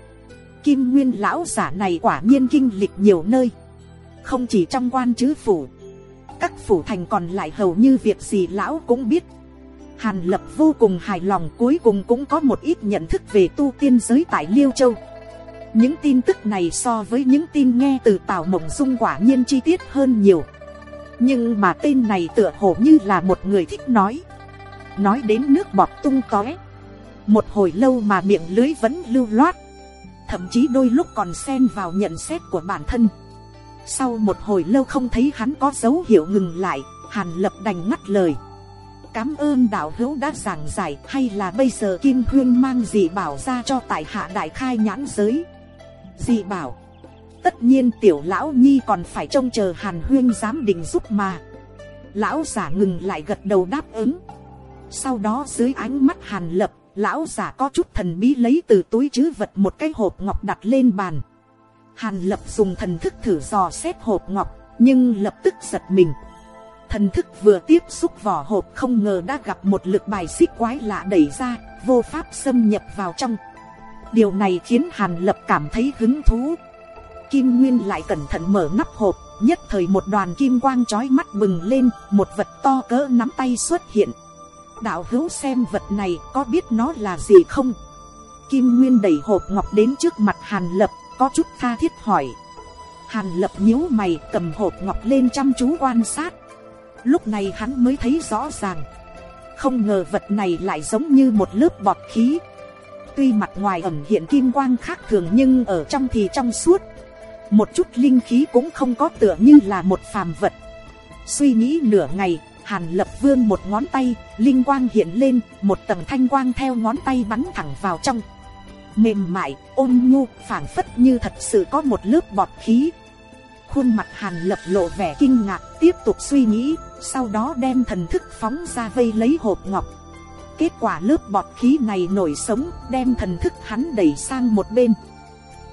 Kim nguyên lão giả này quả nhiên kinh lịch nhiều nơi. Không chỉ trong quan chữ phủ, các phủ thành còn lại hầu như việc gì lão cũng biết. Hàn lập vô cùng hài lòng, cuối cùng cũng có một ít nhận thức về tu tiên giới tại liêu châu. Những tin tức này so với những tin nghe từ tào mộng dung quả nhiên chi tiết hơn nhiều. Nhưng mà tên này tựa hồ như là một người thích nói nói đến nước bọt tung tóe một hồi lâu mà miệng lưới vẫn lưu loát. Thậm chí đôi lúc còn xen vào nhận xét của bản thân. Sau một hồi lâu không thấy hắn có dấu hiệu ngừng lại, hàn lập đành ngắt lời. Cám ơn đạo hữu đã giảng giải, hay là bây giờ kim huyên mang dị bảo ra cho tại hạ đại khai nhãn giới? Dị bảo? Tất nhiên tiểu lão nhi còn phải trông chờ hàn huyên giám định giúp mà. Lão giả ngừng lại gật đầu đáp ứng sau đó dưới ánh mắt hàn lập, lão giả có chút thần bí lấy từ túi chứ vật một cái hộp ngọc đặt lên bàn. Hàn lập dùng thần thức thử dò xét hộp ngọc, nhưng lập tức giật mình. Thần thức vừa tiếp xúc vỏ hộp không ngờ đã gặp một lực bài xích quái lạ đẩy ra, vô pháp xâm nhập vào trong. Điều này khiến hàn lập cảm thấy hứng thú. Kim nguyên lại cẩn thận mở nắp hộp, nhất thời một đoàn kim quang trói mắt bừng lên, một vật to cỡ nắm tay xuất hiện đạo hữu xem vật này có biết nó là gì không? Kim nguyên đẩy hộp ngọc đến trước mặt hàn lập, có chút tha thiết hỏi. Hàn lập nhíu mày cầm hộp ngọc lên chăm chú quan sát. Lúc này hắn mới thấy rõ ràng. Không ngờ vật này lại giống như một lớp bọt khí. Tuy mặt ngoài ẩm hiện kim quang khác thường nhưng ở trong thì trong suốt. Một chút linh khí cũng không có tựa như là một phàm vật. Suy nghĩ nửa ngày hàn lập vương một ngón tay, linh quang hiện lên, một tầng thanh quang theo ngón tay bắn thẳng vào trong. Mềm mại, ôn nhu, phảng phất như thật sự có một lớp bọt khí. Khuôn mặt hàn lập lộ vẻ kinh ngạc, tiếp tục suy nghĩ, sau đó đem thần thức phóng ra vây lấy hộp ngọc. Kết quả lớp bọt khí này nổi sống, đem thần thức hắn đẩy sang một bên.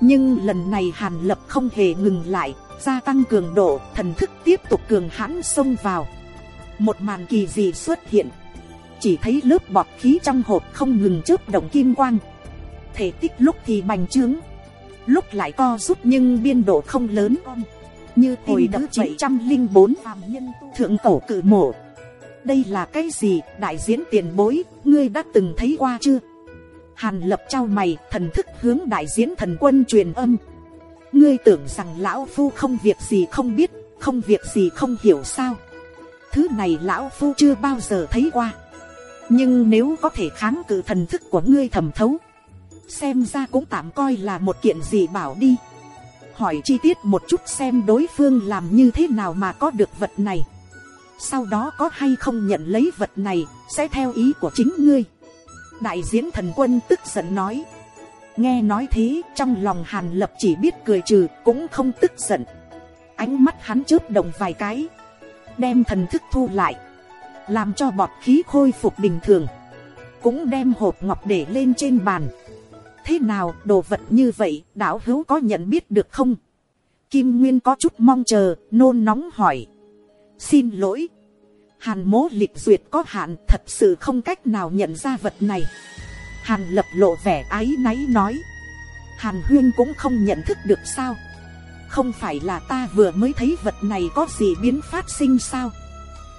Nhưng lần này hàn lập không hề ngừng lại, gia tăng cường độ, thần thức tiếp tục cường hãn xông vào một màn kỳ dị xuất hiện. Chỉ thấy lớp bọt khí trong hộp không ngừng chớp động kim quang. Thể tích lúc thì bành trướng. Lúc lại co rút nhưng biên độ không lớn. Như hồi đập chín trăm linh bốn. thượng cổ cử mộ. Đây là cái gì? Đại diễn tiền bối ngươi đã từng thấy qua chưa? Hàn lập trao mày thần thức hướng đại diễn thần quân truyền âm. Ngươi tưởng rằng lão phu không việc gì không biết không việc gì không hiểu sao thứ này lão phu chưa bao giờ thấy qua. Nhưng nếu có thể kháng cự thần thức của ngươi thẩm thấu, xem ra cũng tạm coi là một kiện gì bảo đi. Hỏi chi tiết một chút xem đối phương làm như thế nào mà có được vật này. Sau đó có hay không nhận lấy vật này sẽ theo ý của chính ngươi. Đại diễn thần quân tức giận nói. Nghe nói thế, trong lòng hàn lập chỉ biết cười trừ, cũng không tức giận. Ánh mắt hắn chớp động vài cái đem thần thức thu lại, làm cho bọt khí khôi phục bình thường, cũng đem hộp ngọc để lên trên bàn. Thế nào, đồ vật như vậy, đạo hữu có nhận biết được không? Kim nguyên có chút mong chờ, nôn nóng hỏi. Xin lỗi, hàn mố lịch duyệt có hạn, thật sự không cách nào nhận ra vật này. Hàn lập lộ vẻ áy náy nói. Hàn huyên cũng không nhận thức được sao? Không phải là ta vừa mới thấy vật này có gì biến phát sinh sao?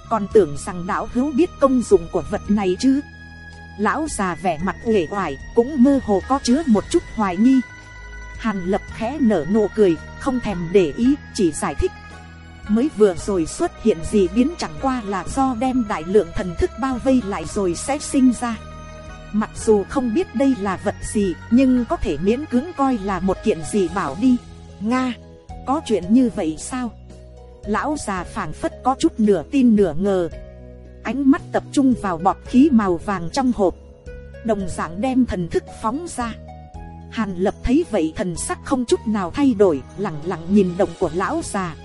Còn tưởng rằng đạo hữu biết công dụng của vật này chứ? Lão già vẻ mặt uể oải, cũng mơ hồ có chứa một chút hoài nghi. Hàn lập khẽ nở nụ cười, không thèm để ý, chỉ giải thích. Mới vừa rồi xuất hiện gì biến chẳng qua là do đem đại lượng thần thức bao vây lại rồi sẽ sinh ra. Mặc dù không biết đây là vật gì, nhưng có thể miễn cưỡng coi là một kiện gì bảo đi. Nga có chuyện như vậy sao? Lão già phảng phất có chút nửa tin nửa ngờ. Ánh mắt tập trung vào bọt khí màu vàng trong hộp. Đồng dạng đem thần thức phóng ra. Hàn lập thấy vậy thần sắc không chút nào thay đổi lẳng lặng nhìn động của lão già.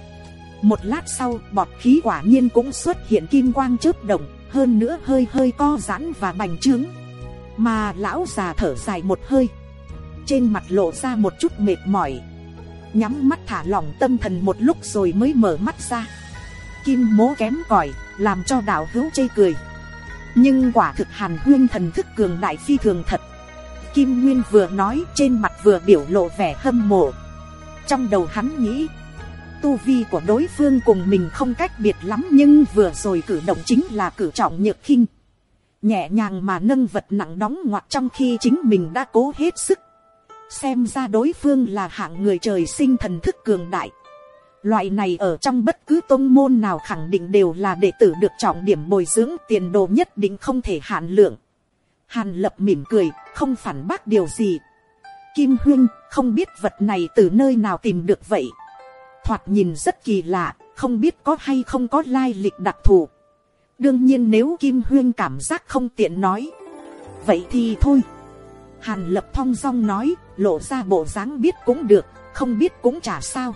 Một lát sau, bọt khí quả nhiên cũng xuất hiện kim quang chớp động, hơn nữa hơi hơi co giãn và bành trướng. Mà lão già thở dài một hơi. Trên mặt lộ ra một chút mệt mỏi nhắm mắt thả lỏng tâm thần một lúc rồi mới mở mắt ra. Kim mố kém cỏi, làm cho đạo hữu chê cười. Nhưng quả thực hàn huyên thần thức cường đại phi thường thật. Kim nguyên vừa nói trên mặt vừa biểu lộ vẻ hâm mộ. Trong đầu hắn nghĩ, tu vi của đối phương cùng mình không cách biệt lắm nhưng vừa rồi cử động chính là cử trọng nhược khinh. Nhẹ nhàng mà nâng vật nặng đóng ngoặt trong khi chính mình đã cố hết sức xem ra đối phương là hạng người trời sinh thần thức cường đại. Loại này ở trong bất cứ tôn môn nào khẳng định đều là đệ tử được trọng điểm bồi dưỡng tiền đồ nhất định không thể hạn lượng. Hàn lập mỉm cười, không phản bác điều gì. Kim huyên, không biết vật này từ nơi nào tìm được vậy? Thoạt nhìn rất kỳ lạ, không biết có hay không có lai lịch đặc thù. Đương nhiên nếu kim huyên cảm giác không tiện nói, vậy thì thôi hàn lập thong dong nói, lộ ra bộ dáng biết cũng được, không biết cũng chả sao.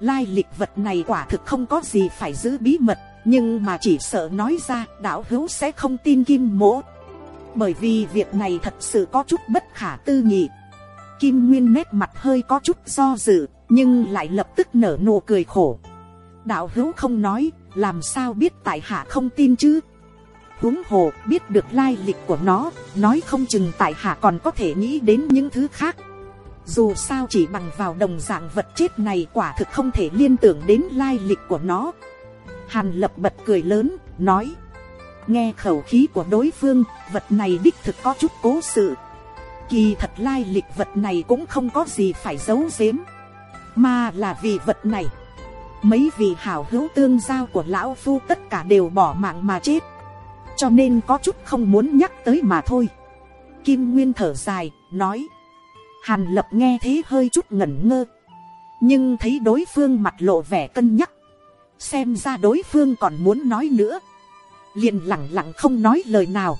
Lai lịch vật này quả thực không có gì phải giữ bí mật, nhưng mà chỉ sợ nói ra, đạo hữu sẽ không tin kim mỗ. Bởi vì việc này thật sự có chút bất khả tư nghị. Kim nguyên nét mặt hơi có chút do dự, nhưng lại lập tức nở nụ cười khổ. Đạo hữu không nói, làm sao biết tại hạ không tin chứ? Huống hồ, biết được lai lịch của nó, nói không chừng tại hạ còn có thể nghĩ đến những thứ khác. Dù sao chỉ bằng vào đồng dạng vật chết này quả thực không thể liên tưởng đến lai lịch của nó. Hàn lập bật cười lớn, nói, nghe khẩu khí của đối phương, vật này đích thực có chút cố sự. Kỳ thật lai lịch vật này cũng không có gì phải giấu giếm, mà là vì vật này. Mấy vị hảo hữu tương giao của lão phu tất cả đều bỏ mạng mà chết cho nên có chút không muốn nhắc tới mà thôi. Kim nguyên thở dài, nói. Hàn lập nghe thế hơi chút ngẩn ngơ. Nhưng thấy đối phương mặt lộ vẻ cân nhắc. Xem ra đối phương còn muốn nói nữa. Liền lặng lặng không nói lời nào.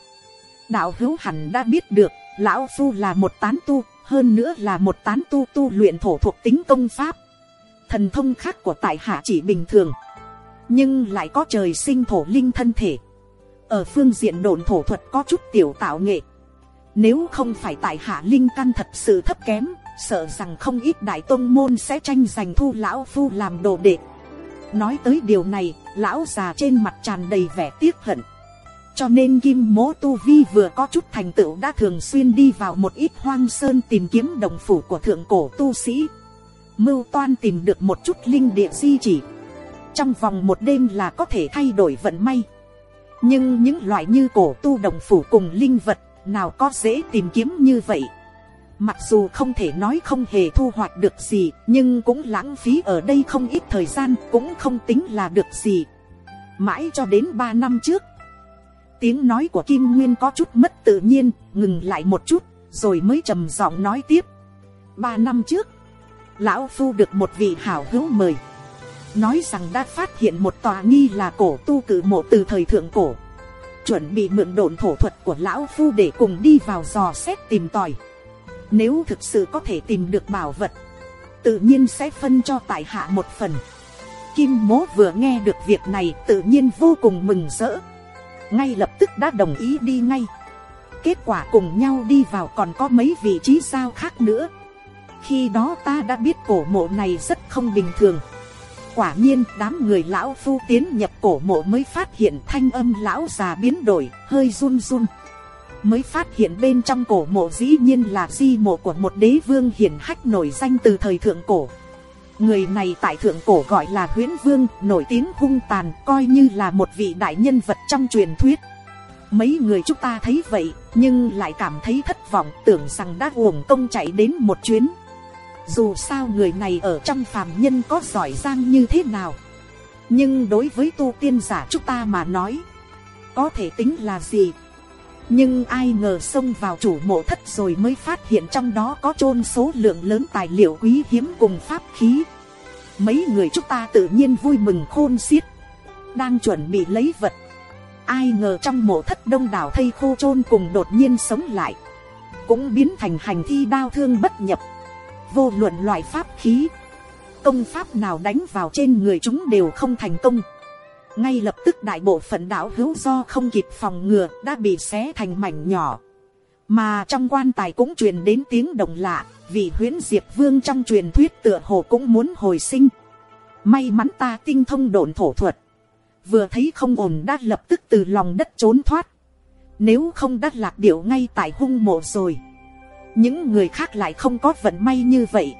Đạo hữu hẳn đã biết được, lão phu là một tán tu, hơn nữa là một tán tu tu luyện thổ thuộc tính công pháp. Thần thông khác của tại hạ chỉ bình thường. Nhưng lại có trời sinh thổ linh thân thể ở phương diện đồn thổ thuật có chút tiểu tạo nghệ. Nếu không phải tại hạ linh căn thật sự thấp kém, sợ rằng không ít đại tôn môn sẽ tranh giành thu lão phu làm đồ đệ. Nói tới điều này, lão già trên mặt tràn đầy vẻ tiếc hận. Cho nên kim mố tu vi vừa có chút thành tựu đã thường xuyên đi vào một ít hoang sơn tìm kiếm đồng phủ của thượng cổ tu sĩ. Mưu toan tìm được một chút linh địa di chỉ. Trong vòng một đêm là có thể thay đổi vận may nhưng những loại như cổ tu đồng phủ cùng linh vật, nào có dễ tìm kiếm như vậy? Mặc dù không thể nói không hề thu hoạch được gì, nhưng cũng lãng phí ở đây không ít thời gian, cũng không tính là được gì. Mãi cho đến ba năm trước, tiếng nói của kim nguyên có chút mất tự nhiên, ngừng lại một chút, rồi mới trầm giọng nói tiếp. Ba năm trước, lão phu được một vị hảo hữu mời nói rằng đã phát hiện một tòa nghi là cổ tu cử mộ từ thời thượng cổ. Chuẩn bị mượn đồn thổ thuật của lão phu để cùng đi vào dò xét tìm tòi. Nếu thực sự có thể tìm được bảo vật, tự nhiên sẽ phân cho tại hạ một phần. Kim mố vừa nghe được việc này tự nhiên vô cùng mừng rỡ. Ngay lập tức đã đồng ý đi ngay. Kết quả cùng nhau đi vào còn có mấy vị trí sao khác nữa. Khi đó ta đã biết cổ mộ này rất không bình thường quả nhiên, đám người lão phu tiến nhập cổ mộ mới phát hiện thanh âm lão già biến đổi, hơi run run. Mới phát hiện bên trong cổ mộ dĩ nhiên là di mộ của một đế vương hiển hách nổi danh từ thời thượng cổ. Người này tại thượng cổ gọi là huyễn vương, nổi tiếng hung tàn, coi như là một vị đại nhân vật trong truyền thuyết. Mấy người chúng ta thấy vậy, nhưng lại cảm thấy thất vọng, tưởng rằng đã uổng công chạy đến một chuyến dù sao người này ở trong phàm nhân có giỏi giang như thế nào. Nhưng đối với tu tiên giả chúng ta mà nói, có thể tính là gì? Nhưng ai ngờ xông vào chủ mộ thất rồi mới phát hiện trong đó có chôn số lượng lớn tài liệu quý hiếm cùng pháp khí. Mấy người chúng ta tự nhiên vui mừng khôn xiết, đang chuẩn bị lấy vật. Ai ngờ trong mộ thất đông đảo thây khô chôn cùng đột nhiên sống lại, cũng biến thành hành thi đau thương bất nhập vô luận loại pháp khí, công pháp nào đánh vào trên người chúng đều không thành công. Ngay lập tức đại bộ phận đạo hữu do không kịp phòng ngừa đã bị xé thành mảnh nhỏ. Mà trong quan tài cũng truyền đến tiếng động lạ, vì huyễn diệp vương trong truyền thuyết tựa hồ cũng muốn hồi sinh. May mắn ta tinh thông độn thổ thuật, vừa thấy không ổn đã lập tức từ lòng đất trốn thoát. Nếu không đã lạc điệu ngay tại hung mộ rồi những người khác lại không có vận may như vậy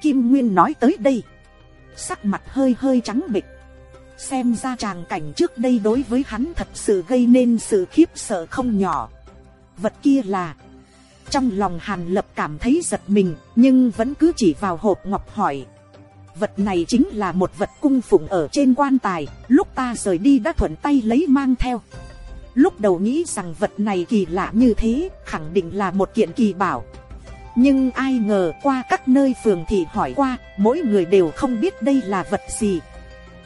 kim nguyên nói tới đây sắc mặt hơi hơi trắng bịch. Xem ra tràng cảnh trước đây đối với hắn thật sự gây nên sự khiếp sợ không nhỏ. Vật kia là... Trong lòng Hàn Lập cảm thấy giật mình, nhưng vẫn cứ chỉ vào hộp ngọc hỏi. Vật này chính là một vật cung phụng ở trên quan tài, lúc ta rời đi đã thuận tay lấy mang theo. Lúc đầu nghĩ rằng vật này kỳ lạ như thế, khẳng định là một kiện kỳ bảo. Nhưng ai ngờ qua các nơi phường thì hỏi qua, mỗi người đều không biết đây là vật gì.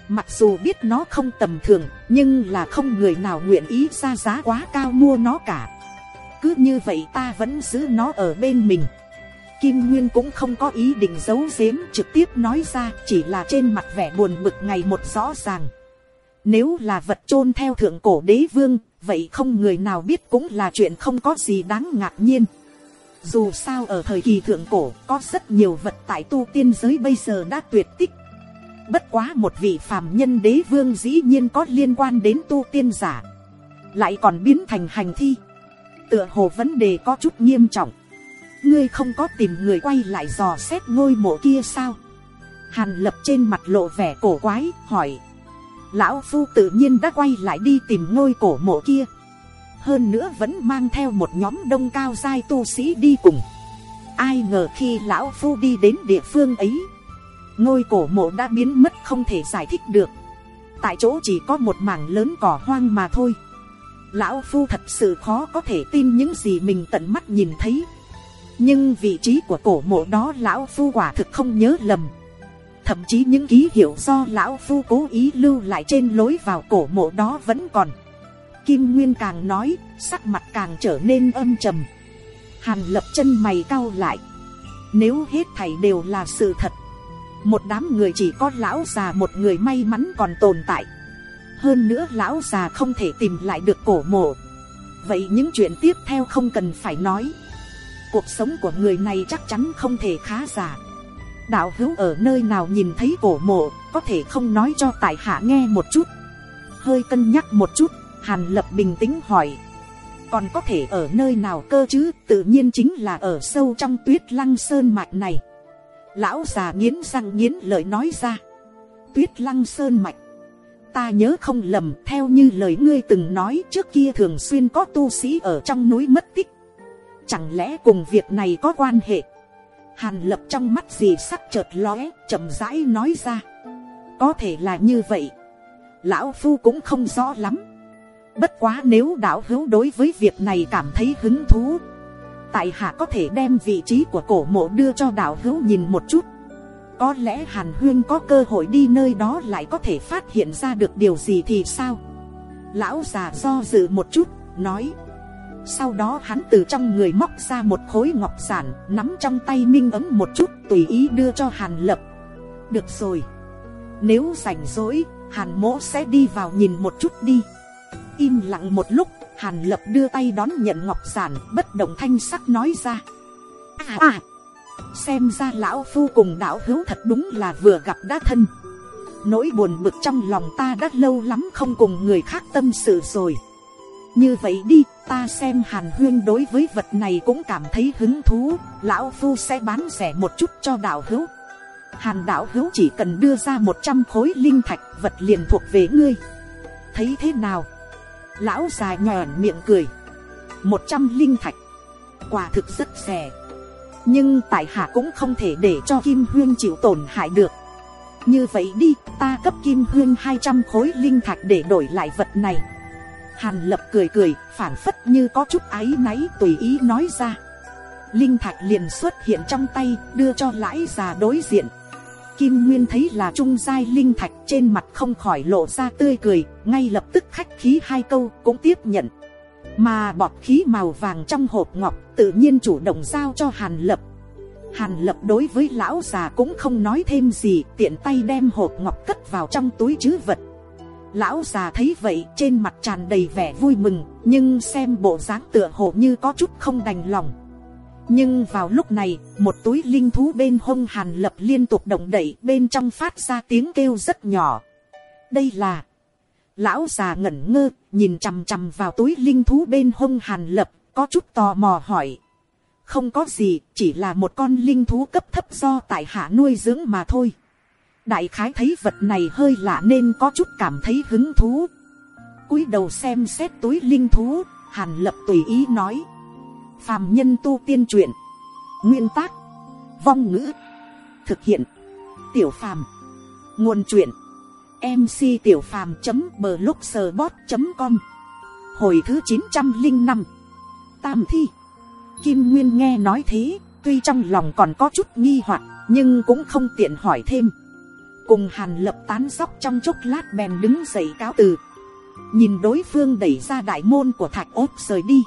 Mặc dù biết nó không tầm thường, nhưng là không người nào nguyện ý ra giá quá cao mua nó cả. Cứ như vậy ta vẫn giữ nó ở bên mình. Kim Nguyên cũng không có ý định giấu giếm trực tiếp nói ra chỉ là trên mặt vẻ buồn bực ngày một rõ ràng. Nếu là vật chôn theo thượng cổ đế vương, vậy không người nào biết cũng là chuyện không có gì đáng ngạc nhiên. Dù sao ở thời kỳ thượng cổ có rất nhiều vật tại tu tiên giới bây giờ đã tuyệt tích. Bất quá một vị phàm nhân đế vương dĩ nhiên có liên quan đến tu tiên giả. Lại còn biến thành hành thi. Tựa hồ vấn đề có chút nghiêm trọng. Ngươi không có tìm người quay lại dò xét ngôi mộ kia sao? Hàn lập trên mặt lộ vẻ cổ quái, hỏi. Lão Phu tự nhiên đã quay lại đi tìm ngôi cổ mộ kia hơn nữa vẫn mang theo một nhóm đông cao giai tu sĩ đi cùng. Ai ngờ khi lão phu đi đến địa phương ấy, ngôi cổ mộ đã biến mất không thể giải thích được. Tại chỗ chỉ có một mảng lớn cỏ hoang mà thôi. Lão phu thật sự khó có thể tin những gì mình tận mắt nhìn thấy. Nhưng vị trí của cổ mộ đó lão phu quả thực không nhớ lầm. Thậm chí những ký hiệu do lão phu cố ý lưu lại trên lối vào cổ mộ đó vẫn còn. Kim Nguyên càng nói, sắc mặt càng trở nên âm trầm. Hàn lập chân mày cau lại. Nếu hết thảy đều là sự thật. Một đám người chỉ có lão già một người may mắn còn tồn tại. Hơn nữa lão già không thể tìm lại được cổ mộ. Vậy những chuyện tiếp theo không cần phải nói. Cuộc sống của người này chắc chắn không thể khá giả. Đạo hữu ở nơi nào nhìn thấy cổ mộ, có thể không nói cho tại hạ nghe một chút. Hơi cân nhắc một chút, Hàn lập bình tĩnh hỏi. Còn có thể ở nơi nào cơ chứ, tự nhiên chính là ở sâu trong tuyết lăng sơn mạch này. Lão già nghiến răng nghiến lời nói ra. Tuyết lăng sơn mạch. Ta nhớ không lầm theo như lời ngươi từng nói trước kia thường xuyên có tu sĩ ở trong núi mất tích. Chẳng lẽ cùng việc này có quan hệ? Hàn lập trong mắt gì sắc chợt lóe, chậm rãi nói ra. Có thể là như vậy. Lão Phu cũng không rõ lắm. Bất quá nếu đạo hữu đối với việc này cảm thấy hứng thú Tại hạ có thể đem vị trí của cổ mộ đưa cho đạo hữu nhìn một chút Có lẽ Hàn Huyên có cơ hội đi nơi đó lại có thể phát hiện ra được điều gì thì sao Lão già do dự một chút, nói sau đó hắn từ trong người móc ra một khối ngọc giản Nắm trong tay minh ấm một chút tùy ý đưa cho Hàn Lập Được rồi Nếu rảnh rỗi, Hàn mỗ sẽ đi vào nhìn một chút đi Im lặng một lúc, Hàn Lập đưa tay đón nhận ngọc giản, bất động thanh sắc nói ra. À à, xem ra lão phu cùng đạo hữu thật đúng là vừa gặp đã thân. Nỗi buồn bực trong lòng ta đã lâu lắm không cùng người khác tâm sự rồi. Như vậy đi, ta xem Hàn Huyên đối với vật này cũng cảm thấy hứng thú, lão phu sẽ bán rẻ một chút cho đạo hữu. Hàn đạo hữu chỉ cần đưa ra 100 khối linh thạch vật liền thuộc về ngươi. Thấy thế nào? Lão già nhòn miệng cười. Một trăm linh thạch. Quả thực rất rẻ. Nhưng tại hạ cũng không thể để cho Kim Huyên chịu tổn hại được. Như vậy đi, ta cấp Kim Huyên 200 khối linh thạch để đổi lại vật này. Hàn lập cười cười, phản phất như có chút áy náy tùy ý nói ra. Linh thạch liền xuất hiện trong tay, đưa cho lãi già đối diện. Kim Nguyên thấy là trung giai linh thạch trên mặt không khỏi lộ ra tươi cười, ngay lập tức khách khí hai câu cũng tiếp nhận. Mà bọt khí màu vàng trong hộp ngọc tự nhiên chủ động giao cho Hàn Lập. Hàn Lập đối với lão già cũng không nói thêm gì, tiện tay đem hộp ngọc cất vào trong túi chứ vật. Lão già thấy vậy trên mặt tràn đầy vẻ vui mừng, nhưng xem bộ dáng tựa hồ như có chút không đành lòng. Nhưng vào lúc này một túi linh thú bên hông hàn lập liên tục động đẩy bên trong phát ra tiếng kêu rất nhỏ. Đây là lão già ngẩn ngơ nhìn chằm chằm vào túi linh thú bên hông hàn lập có chút tò mò hỏi. Không có gì chỉ là một con linh thú cấp thấp do tại hạ nuôi dưỡng mà thôi đại khái thấy vật này hơi lạ nên có chút cảm thấy hứng thú. Cúi đầu xem xét túi linh thú, hàn lập tùy ý nói. Phàm nhân tu tiên truyện. Nguyên tác. Vong ngữ. Thực hiện. Tiểu phàm. Nguồn truyện. Mc tiểu phàm blogspot com. Hồi thứ chín trăm linh năm. Tam thi. Kim nguyên nghe nói thế, tuy trong lòng còn có chút nghi hoặc, nhưng cũng không tiện hỏi thêm cùng hàn lập tán dóc trong chốc lát bèn đứng dậy cáo từ. Nhìn đối phương đẩy ra đại môn của thạch ốt rời đi.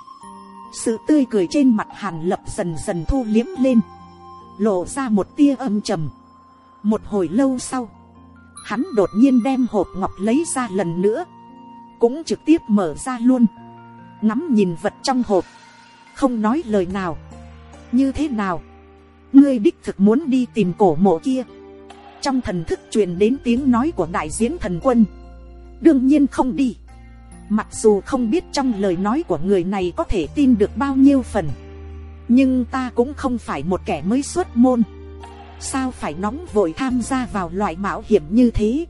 Sự tươi cười trên mặt hàn lập dần dần thu liếm lên. Lộ ra một tia âm trầm. Một hồi lâu sau, hắn đột nhiên đem hộp ngọc lấy ra lần nữa. Cũng trực tiếp mở ra luôn. Ngắm nhìn vật trong hộp. Không nói lời nào. Như thế nào? Ngươi đích thực muốn đi tìm cổ mộ kia trong thần thức truyền đến tiếng nói của đại diễn thần quân. Đương nhiên không đi. Mặc dù không biết trong lời nói của người này có thể tin được bao nhiêu phần. Nhưng ta cũng không phải một kẻ mới xuất môn. Sao phải nóng vội tham gia vào loại mạo hiểm như thế?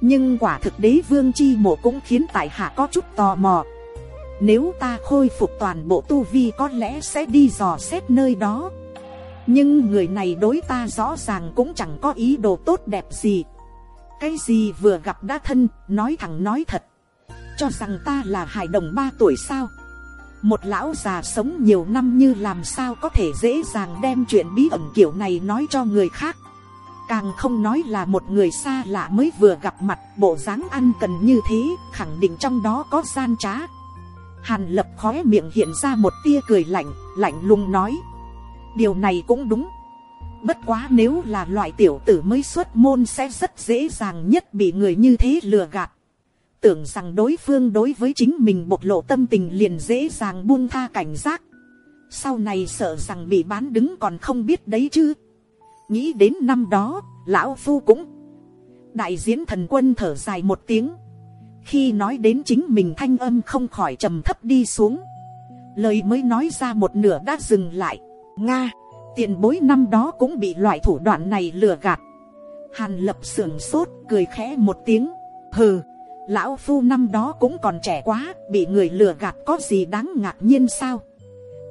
Nhưng quả thực đế vương chi mộ cũng khiến tại hạ có chút tò mò. Nếu ta khôi phục toàn bộ tu vi có lẽ sẽ đi dò xét nơi đó nhưng người này đối ta rõ ràng cũng chẳng có ý đồ tốt đẹp gì. Cái gì vừa gặp đã thân, nói thẳng nói thật. Cho rằng ta là hài đồng ba tuổi sao? Một lão già sống nhiều năm như làm sao có thể dễ dàng đem chuyện bí ẩn kiểu này nói cho người khác? Càng không nói là một người xa lạ mới vừa gặp mặt, bộ dáng ăn cần như thế, khẳng định trong đó có gian trá. Hàn lập khóe miệng hiện ra một tia cười lạnh lạnh lùng nói điều này cũng đúng. Bất quá nếu là loại tiểu tử mới xuất môn sẽ rất dễ dàng nhất bị người như thế lừa gạt. Tưởng rằng đối phương đối với chính mình bộc lộ tâm tình liền dễ dàng buông tha cảnh giác. Sau này sợ rằng bị bán đứng còn không biết đấy chứ. Nghĩ đến năm đó, lão phu cũng đại diễn thần quân thở dài một tiếng. Khi nói đến chính mình thanh âm không khỏi trầm thấp đi xuống. Lời mới nói ra một nửa đã dừng lại nga, tiền bối năm đó cũng bị loại thủ đoạn này lừa gạt. Hàn lập sưởng sốt, cười khẽ một tiếng. Hừ, lão phu năm đó cũng còn trẻ quá, bị người lừa gạt có gì đáng ngạc nhiên sao?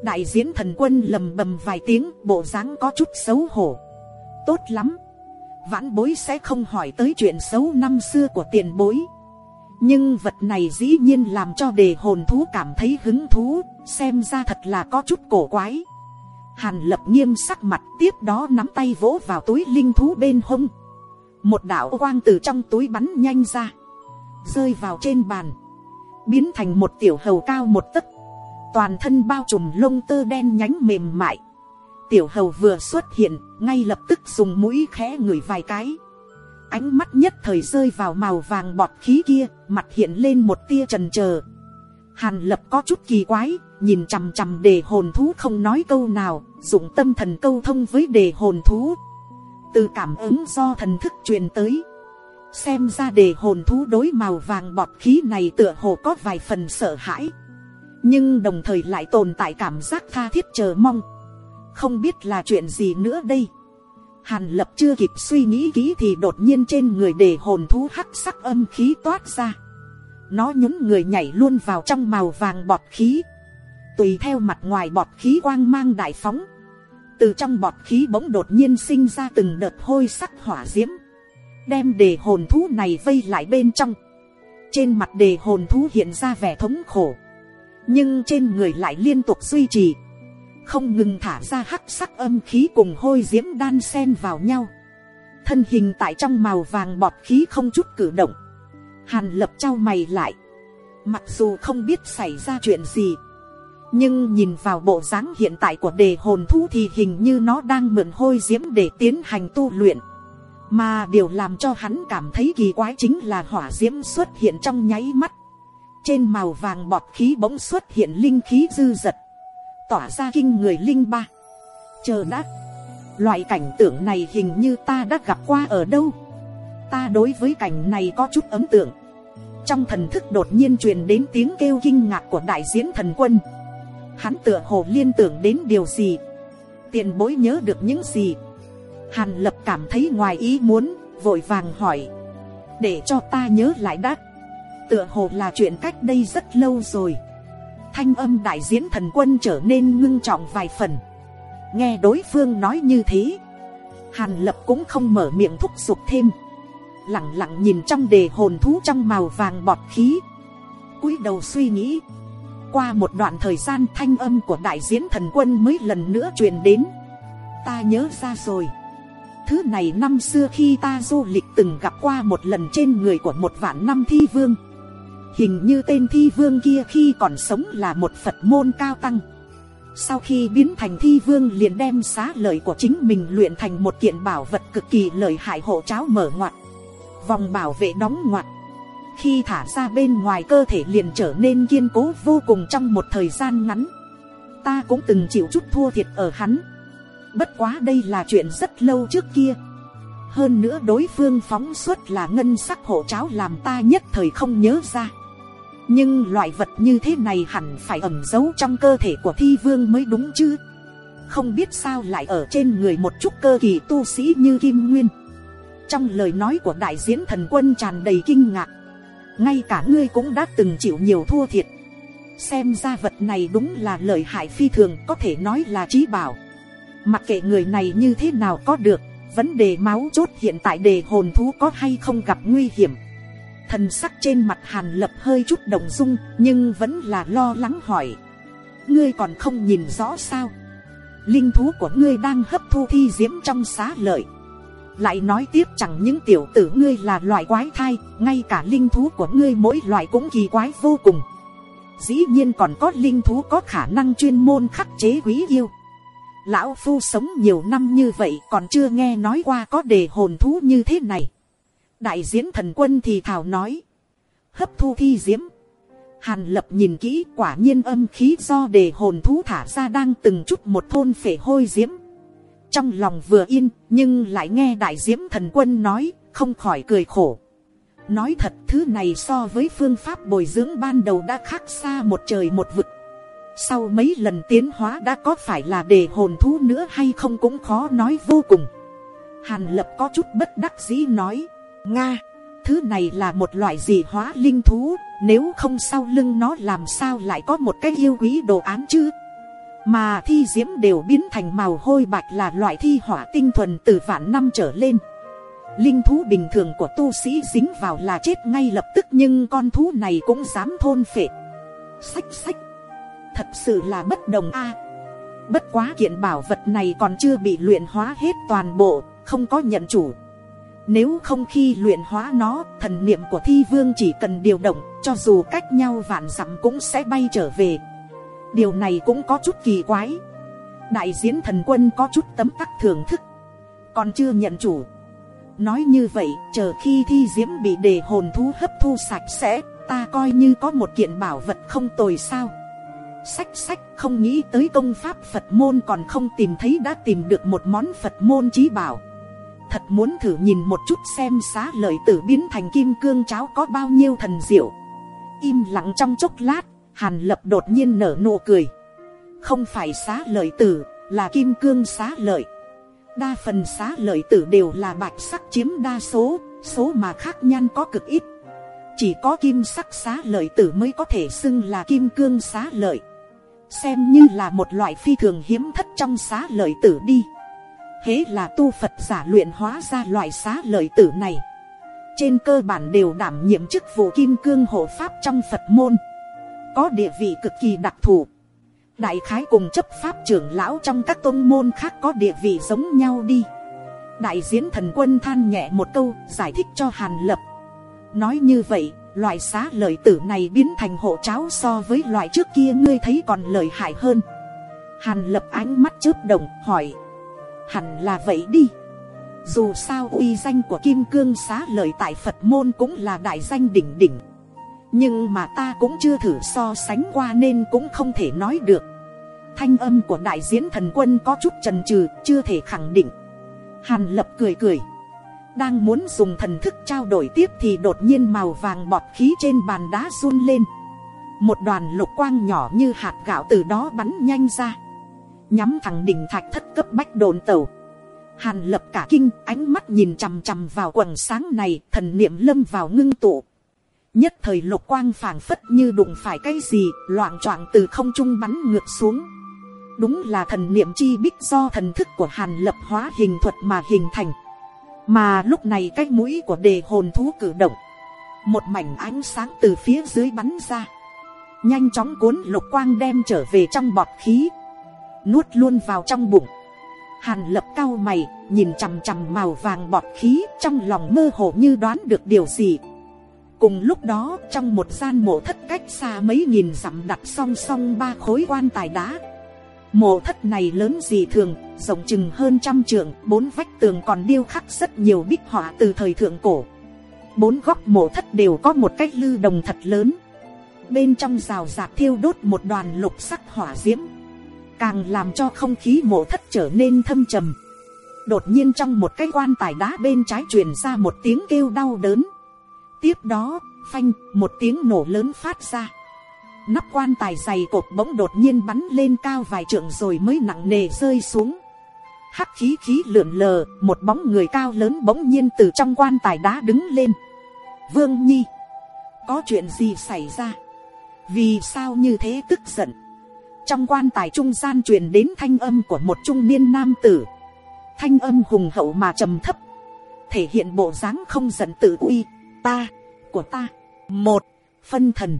Đại diễn thần quân lầm bầm vài tiếng, bộ dáng có chút xấu hổ. Tốt lắm. Vãn bối sẽ không hỏi tới chuyện xấu năm xưa của tiền bối. Nhưng vật này dĩ nhiên làm cho đề hồn thú cảm thấy hứng thú, xem ra thật là có chút cổ quái hàn lập nghiêm sắc mặt tiếp đó nắm tay vỗ vào túi linh thú bên hông. Một đạo quang từ trong túi bắn nhanh ra. Rơi vào trên bàn. Biến thành một tiểu hầu cao một tấc. Toàn thân bao trùm lông tơ đen nhánh mềm mại. Tiểu hầu vừa xuất hiện, ngay lập tức dùng mũi khẽ ngửi vài cái. Ánh mắt nhất thời rơi vào màu vàng bọt khí kia, mặt hiện lên một tia trần trờ hàn lập có chút kỳ quái, nhìn chằm chằm đề hồn thú không nói câu nào, dùng tâm thần câu thông với đề hồn thú. Từ cảm ứng do thần thức truyền tới. Xem ra đề hồn thú đối màu vàng bọt khí này tựa hồ có vài phần sợ hãi. Nhưng đồng thời lại tồn tại cảm giác tha thiết chờ mong. Không biết là chuyện gì nữa đây. Hàn lập chưa kịp suy nghĩ kỹ thì đột nhiên trên người đề hồn thú hắc sắc âm khí toát ra nó nhún người nhảy luôn vào trong màu vàng bọt khí. Tùy theo mặt ngoài bọt khí quang mang đại phóng. Từ trong bọt khí bỗng đột nhiên sinh ra từng đợt hôi sắc hỏa diễm, đem đề hồn thú này vây lại bên trong. Trên mặt đề hồn thú hiện ra vẻ thống khổ. Nhưng trên người lại liên tục duy trì. Không ngừng thả ra hắc sắc âm khí cùng hôi diễm đan xen vào nhau. Thân hình tại trong màu vàng bọt khí không chút cử động hàn lập trao mày lại. Mặc dù không biết xảy ra chuyện gì, nhưng nhìn vào bộ dáng hiện tại của đề hồn thú thì hình như nó đang mượn hôi diễm để tiến hành tu luyện. Mà điều làm cho hắn cảm thấy kỳ quái chính là hỏa diễm xuất hiện trong nháy mắt. Trên màu vàng bọt khí bỗng xuất hiện linh khí dư dật, tỏa ra kinh người linh ba. Chờ đã, loại cảnh tượng này hình như ta đã gặp qua ở đâu? Ta đối với cảnh này có chút ấn tượng trong thần thức đột nhiên truyền đến tiếng kêu kinh ngạc của đại diễn thần quân hắn tựa hồ liên tưởng đến điều gì tiền bối nhớ được những gì hàn lập cảm thấy ngoài ý muốn, vội vàng hỏi. Để cho ta nhớ lại đã. Tựa hồ là chuyện cách đây rất lâu rồi. Thanh âm đại diễn thần quân trở nên ngưng trọng vài phần. Nghe đối phương nói như thế. Hàn lập cũng không mở miệng thúc giục thêm. Lặng lặng nhìn trong đề hồn thú trong màu vàng bọt khí. cúi đầu suy nghĩ. Qua một đoạn thời gian thanh âm của đại diễn thần quân mới lần nữa truyền đến. Ta nhớ ra rồi Thứ này năm xưa khi ta du lịch từng gặp qua một lần trên người của một vạn năm thi vương Hình như tên thi vương kia khi còn sống là một Phật môn cao tăng Sau khi biến thành thi vương liền đem xá lợi của chính mình luyện thành một kiện bảo vật cực kỳ lợi hại hộ cháo mở ngoặt Vòng bảo vệ đóng ngoặt. Khi thả ra bên ngoài cơ thể liền trở nên kiên cố vô cùng trong một thời gian ngắn. Ta cũng từng chịu chút thua thiệt ở hắn. Bất quá đây là chuyện rất lâu trước kia. Hơn nữa đối phương phóng xuất là ngân sắc hộ cháo làm ta nhất thời không nhớ ra. Nhưng loại vật như thế này hẳn phải ẩn giấu trong cơ thể của thi vương mới đúng chứ. Không biết sao lại ở trên người một chút cơ kỳ tu sĩ như Kim Nguyên. Trong lời nói của đại diễn thần quân tràn đầy kinh ngạc Ngay cả ngươi cũng đã từng chịu nhiều thua thiệt Xem ra vật này đúng là lợi hại phi thường có thể nói là trí bảo Mặc kệ người này như thế nào có được, vấn đề máu chốt hiện tại đề hồn thú có hay không gặp nguy hiểm. Thần sắc trên mặt hàn lập hơi chút đồng dung, nhưng vẫn là lo lắng hỏi. Ngươi còn không nhìn rõ sao? Linh thú của ngươi đang hấp thu thi diễm trong xá lợi. Lại nói tiếp chẳng những tiểu tử ngươi là loại quái thai, ngay cả linh thú của ngươi mỗi loại cũng kỳ quái vô cùng. Dĩ nhiên còn có linh thú có khả năng chuyên môn khắc chế quý yêu. Lão Phu sống nhiều năm như vậy còn chưa nghe nói qua có đề hồn thú như thế này. Đại diễn thần quân thì thảo nói. Hấp thu thi diễm. Hàn lập nhìn kỹ quả nhiên âm khí do đề hồn thú thả ra đang từng chút một thôn phể hôi diễm. Trong lòng vừa yên nhưng lại nghe đại diễm thần quân nói không khỏi cười khổ. Nói thật thứ này so với phương pháp bồi dưỡng ban đầu đã khác xa một trời một vực. Sau mấy lần tiến hóa đã có phải là để hồn thú nữa hay không cũng khó nói vô cùng. Hàn lập có chút bất đắc dĩ nói. Nga, thứ này là một loại gì hóa linh thú, nếu không sau lưng nó làm sao lại có một cái yêu quý đồ án chứ. Mà thi diễm đều biến thành màu hôi bạch là loại thi hỏa tinh thuần từ vạn năm trở lên. Linh thú bình thường của tu sĩ dính vào là chết ngay lập tức nhưng con thú này cũng dám thôn phệ. Sách sách thật sự là bất đồng a bất quá kiện bảo vật này còn chưa bị luyện hóa hết toàn bộ, không có nhận chủ nếu không khi luyện hóa nó, thần niệm của thi vương chỉ cần điều động, cho dù cách nhau vạn dặm cũng sẽ bay trở về điều này cũng có chút kỳ quái đại diễn thần quân có chút tấm tắc thưởng thức còn chưa nhận chủ nói như vậy chờ khi thi diễm bị đề hồn thú hấp thu sạch sẽ ta coi như có một kiện bảo vật không tồi sao Sách sách không nghĩ tới công pháp Phật môn còn không tìm thấy đã tìm được một món Phật môn trí bảo. Thật muốn thử nhìn một chút xem xá lợi tử biến thành kim cương cháo có bao nhiêu thần diệu. Im lặng trong chốc lát, Hàn Lập đột nhiên nở nụ cười. Không phải xá lợi tử, là kim cương xá lợi. Đa phần xá lợi tử đều là bạch sắc chiếm đa số, số mà khác nhan có cực ít. Chỉ có kim sắc xá lợi tử mới có thể xưng là kim cương xá lợi xem như là một loại phi thường hiếm thất trong xá lợi tử đi. thế là tu Phật giả luyện hóa ra loại xá lợi tử này. Trên cơ bản đều đảm nhiệm chức vụ kim cương hộ pháp trong Phật môn. Có địa vị cực kỳ đặc thù. Đại khái cùng chấp pháp trưởng lão trong các tôn môn khác có địa vị giống nhau đi. Đại diễn thần quân than nhẹ một câu giải thích cho Hàn Lập. Nói như vậy, Loại xá lợi tử này biến thành hộ cháo so với loại trước kia ngươi thấy còn lợi hại hơn. Hàn lập ánh mắt chớp đồng hỏi. Hẳn là vậy đi. Dù sao uy danh của Kim Cương xá lợi tại Phật môn cũng là đại danh đỉnh đỉnh. Nhưng mà ta cũng chưa thử so sánh qua nên cũng không thể nói được. Thanh âm của đại diễn thần quân có chút trần trừ, chưa thể khẳng định. Hàn lập cười cười. Đang muốn dùng thần thức trao đổi tiếp thì đột nhiên màu vàng bọt khí trên bàn đá run lên. Một đoàn lục quang nhỏ như hạt gạo từ đó bắn nhanh ra. Nhắm thẳng đỉnh thạch thất cấp bách đồn tàu. Hàn lập cả kinh ánh mắt nhìn chằm chằm vào quần sáng này thần niệm lâm vào ngưng tụ. Nhất thời lục quang phảng phất như đụng phải cái gì loạn choạng từ không trung bắn ngược xuống. Đúng là thần niệm chi bích do thần thức của hàn lập hóa hình thuật mà hình thành. Mà lúc này cái mũi của đề hồn thú cử động. Một mảnh ánh sáng từ phía dưới bắn ra. Nhanh chóng cuốn lục quang đem trở về trong bọt khí. Nuốt luôn vào trong bụng. Hàn lập cao mày, nhìn chằm chằm màu vàng bọt khí trong lòng mơ hồ như đoán được điều gì. Cùng lúc đó, trong một gian mộ thất cách xa mấy nghìn dặm đặt song song ba khối quan tài đá. Mộ thất này lớn dị thường, rộng chừng hơn trăm trượng, bốn vách tường còn điêu khắc rất nhiều bích họa từ thời thượng cổ. Bốn góc mộ thất đều có một cái lư đồng thật lớn. Bên trong rào rạc thiêu đốt một đoàn lục sắc hỏa diễm càng làm cho không khí mộ thất trở nên thâm trầm. đột nhiên trong một cái quan tài đá bên trái truyền ra một tiếng kêu đau đớn tiếp đó, phanh, một tiếng nổ lớn phát ra. nắp quan tài dày cột bỗng đột nhiên bắn lên cao vài trượng rồi mới nặng nề rơi xuống. hắc khí khí lượn lờ, một bóng người cao lớn bỗng nhiên từ trong quan tài đá đứng lên. vương nhi, có chuyện gì xảy ra? vì sao như thế tức giận? trong quan tài trung gian truyền đến thanh âm của một trung niên nam tử thanh âm hùng hậu mà trầm thấp thể hiện bộ dáng không giận tự uy ta, của ta. Một, phân thần.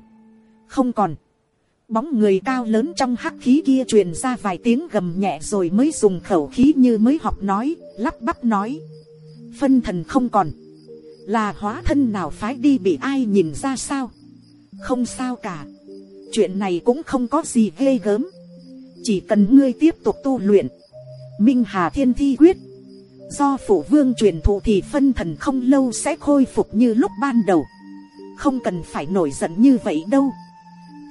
Không còn. Bóng người cao lớn trong hắc khí kia truyền ra vài tiếng gầm nhẹ rồi mới dùng khẩu khí như mới học nói, lắp bắp nói. Phân thần không còn. Là hóa thân nào phái đi bị ai nhìn ra sao? Không sao cả. Chuyện này cũng không có gì ghê gớm. Chỉ cần ngươi tiếp tục tu luyện. Minh hà thiên thi quyết do phụ vương truyền thụ thì phân thần không lâu sẽ khôi phục như lúc ban đầu. Không cần phải nổi giận như vậy đâu.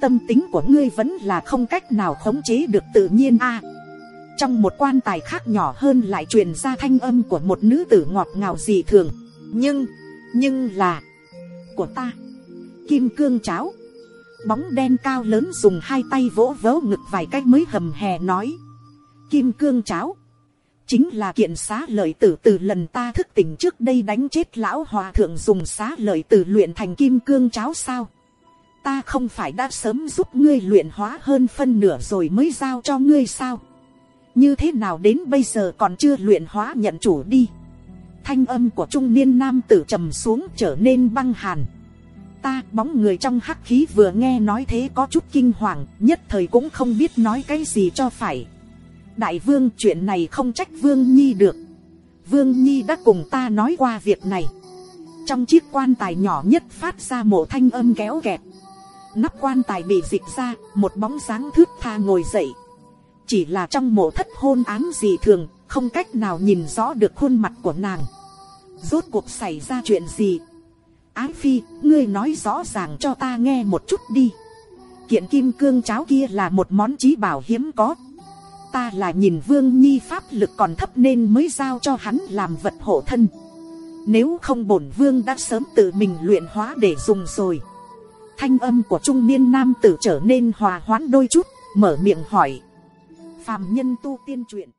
Tâm tính của ngươi vẫn là không cách nào khống chế được tự nhiên a. Trong một quan tài khác nhỏ hơn lại truyền ra thanh âm của một nữ tử ngọt ngào dị thường. Nhưng nhưng là của ta. Kim cương cháo. Bóng đen cao lớn dùng hai tay vỗ vỗ ngực vài cách mới hầm hè nói. Kim cương cháo. Chính là kiện xá lợi tử từ lần ta thức tỉnh trước đây đánh chết lão hòa thượng dùng xá lợi tử luyện thành kim cương cháo sao. Ta không phải đã sớm giúp ngươi luyện hóa hơn phân nửa rồi mới giao cho ngươi sao. Như thế nào đến bây giờ còn chưa luyện hóa nhận chủ đi. Thanh âm của trung niên nam tử trầm xuống trở nên băng hàn ta bóng người trong hắc khí vừa nghe nói thế có chút kinh hoàng, nhất thời cũng không biết nói cái gì cho phải đại vương, chuyện này không trách vương nhi được. Vương nhi đã cùng ta nói qua việc này. Trong chiếc quan tài nhỏ nhất phát ra mộ thanh âm kéo kẹt. Nắp quan tài bị dịch ra, một bóng dáng thướt tha ngồi dậy. Chỉ là trong mộ thất hôn án gì thường, không cách nào nhìn rõ được khuôn mặt của nàng. Rốt cuộc xảy ra chuyện gì? Ái phi, ngươi nói rõ ràng cho ta nghe một chút đi. Kiện kim cương cháo kia là một món trí bảo hiếm có ta là nhìn vương nhi pháp lực còn thấp nên mới giao cho hắn làm vật hộ thân. Nếu không bổn vương đã sớm tự mình luyện hóa để dùng rồi. Thanh âm của trung niên nam tử trở nên hòa hoãn đôi chút, mở miệng hỏi. Phàm nhân tu tiên truyện.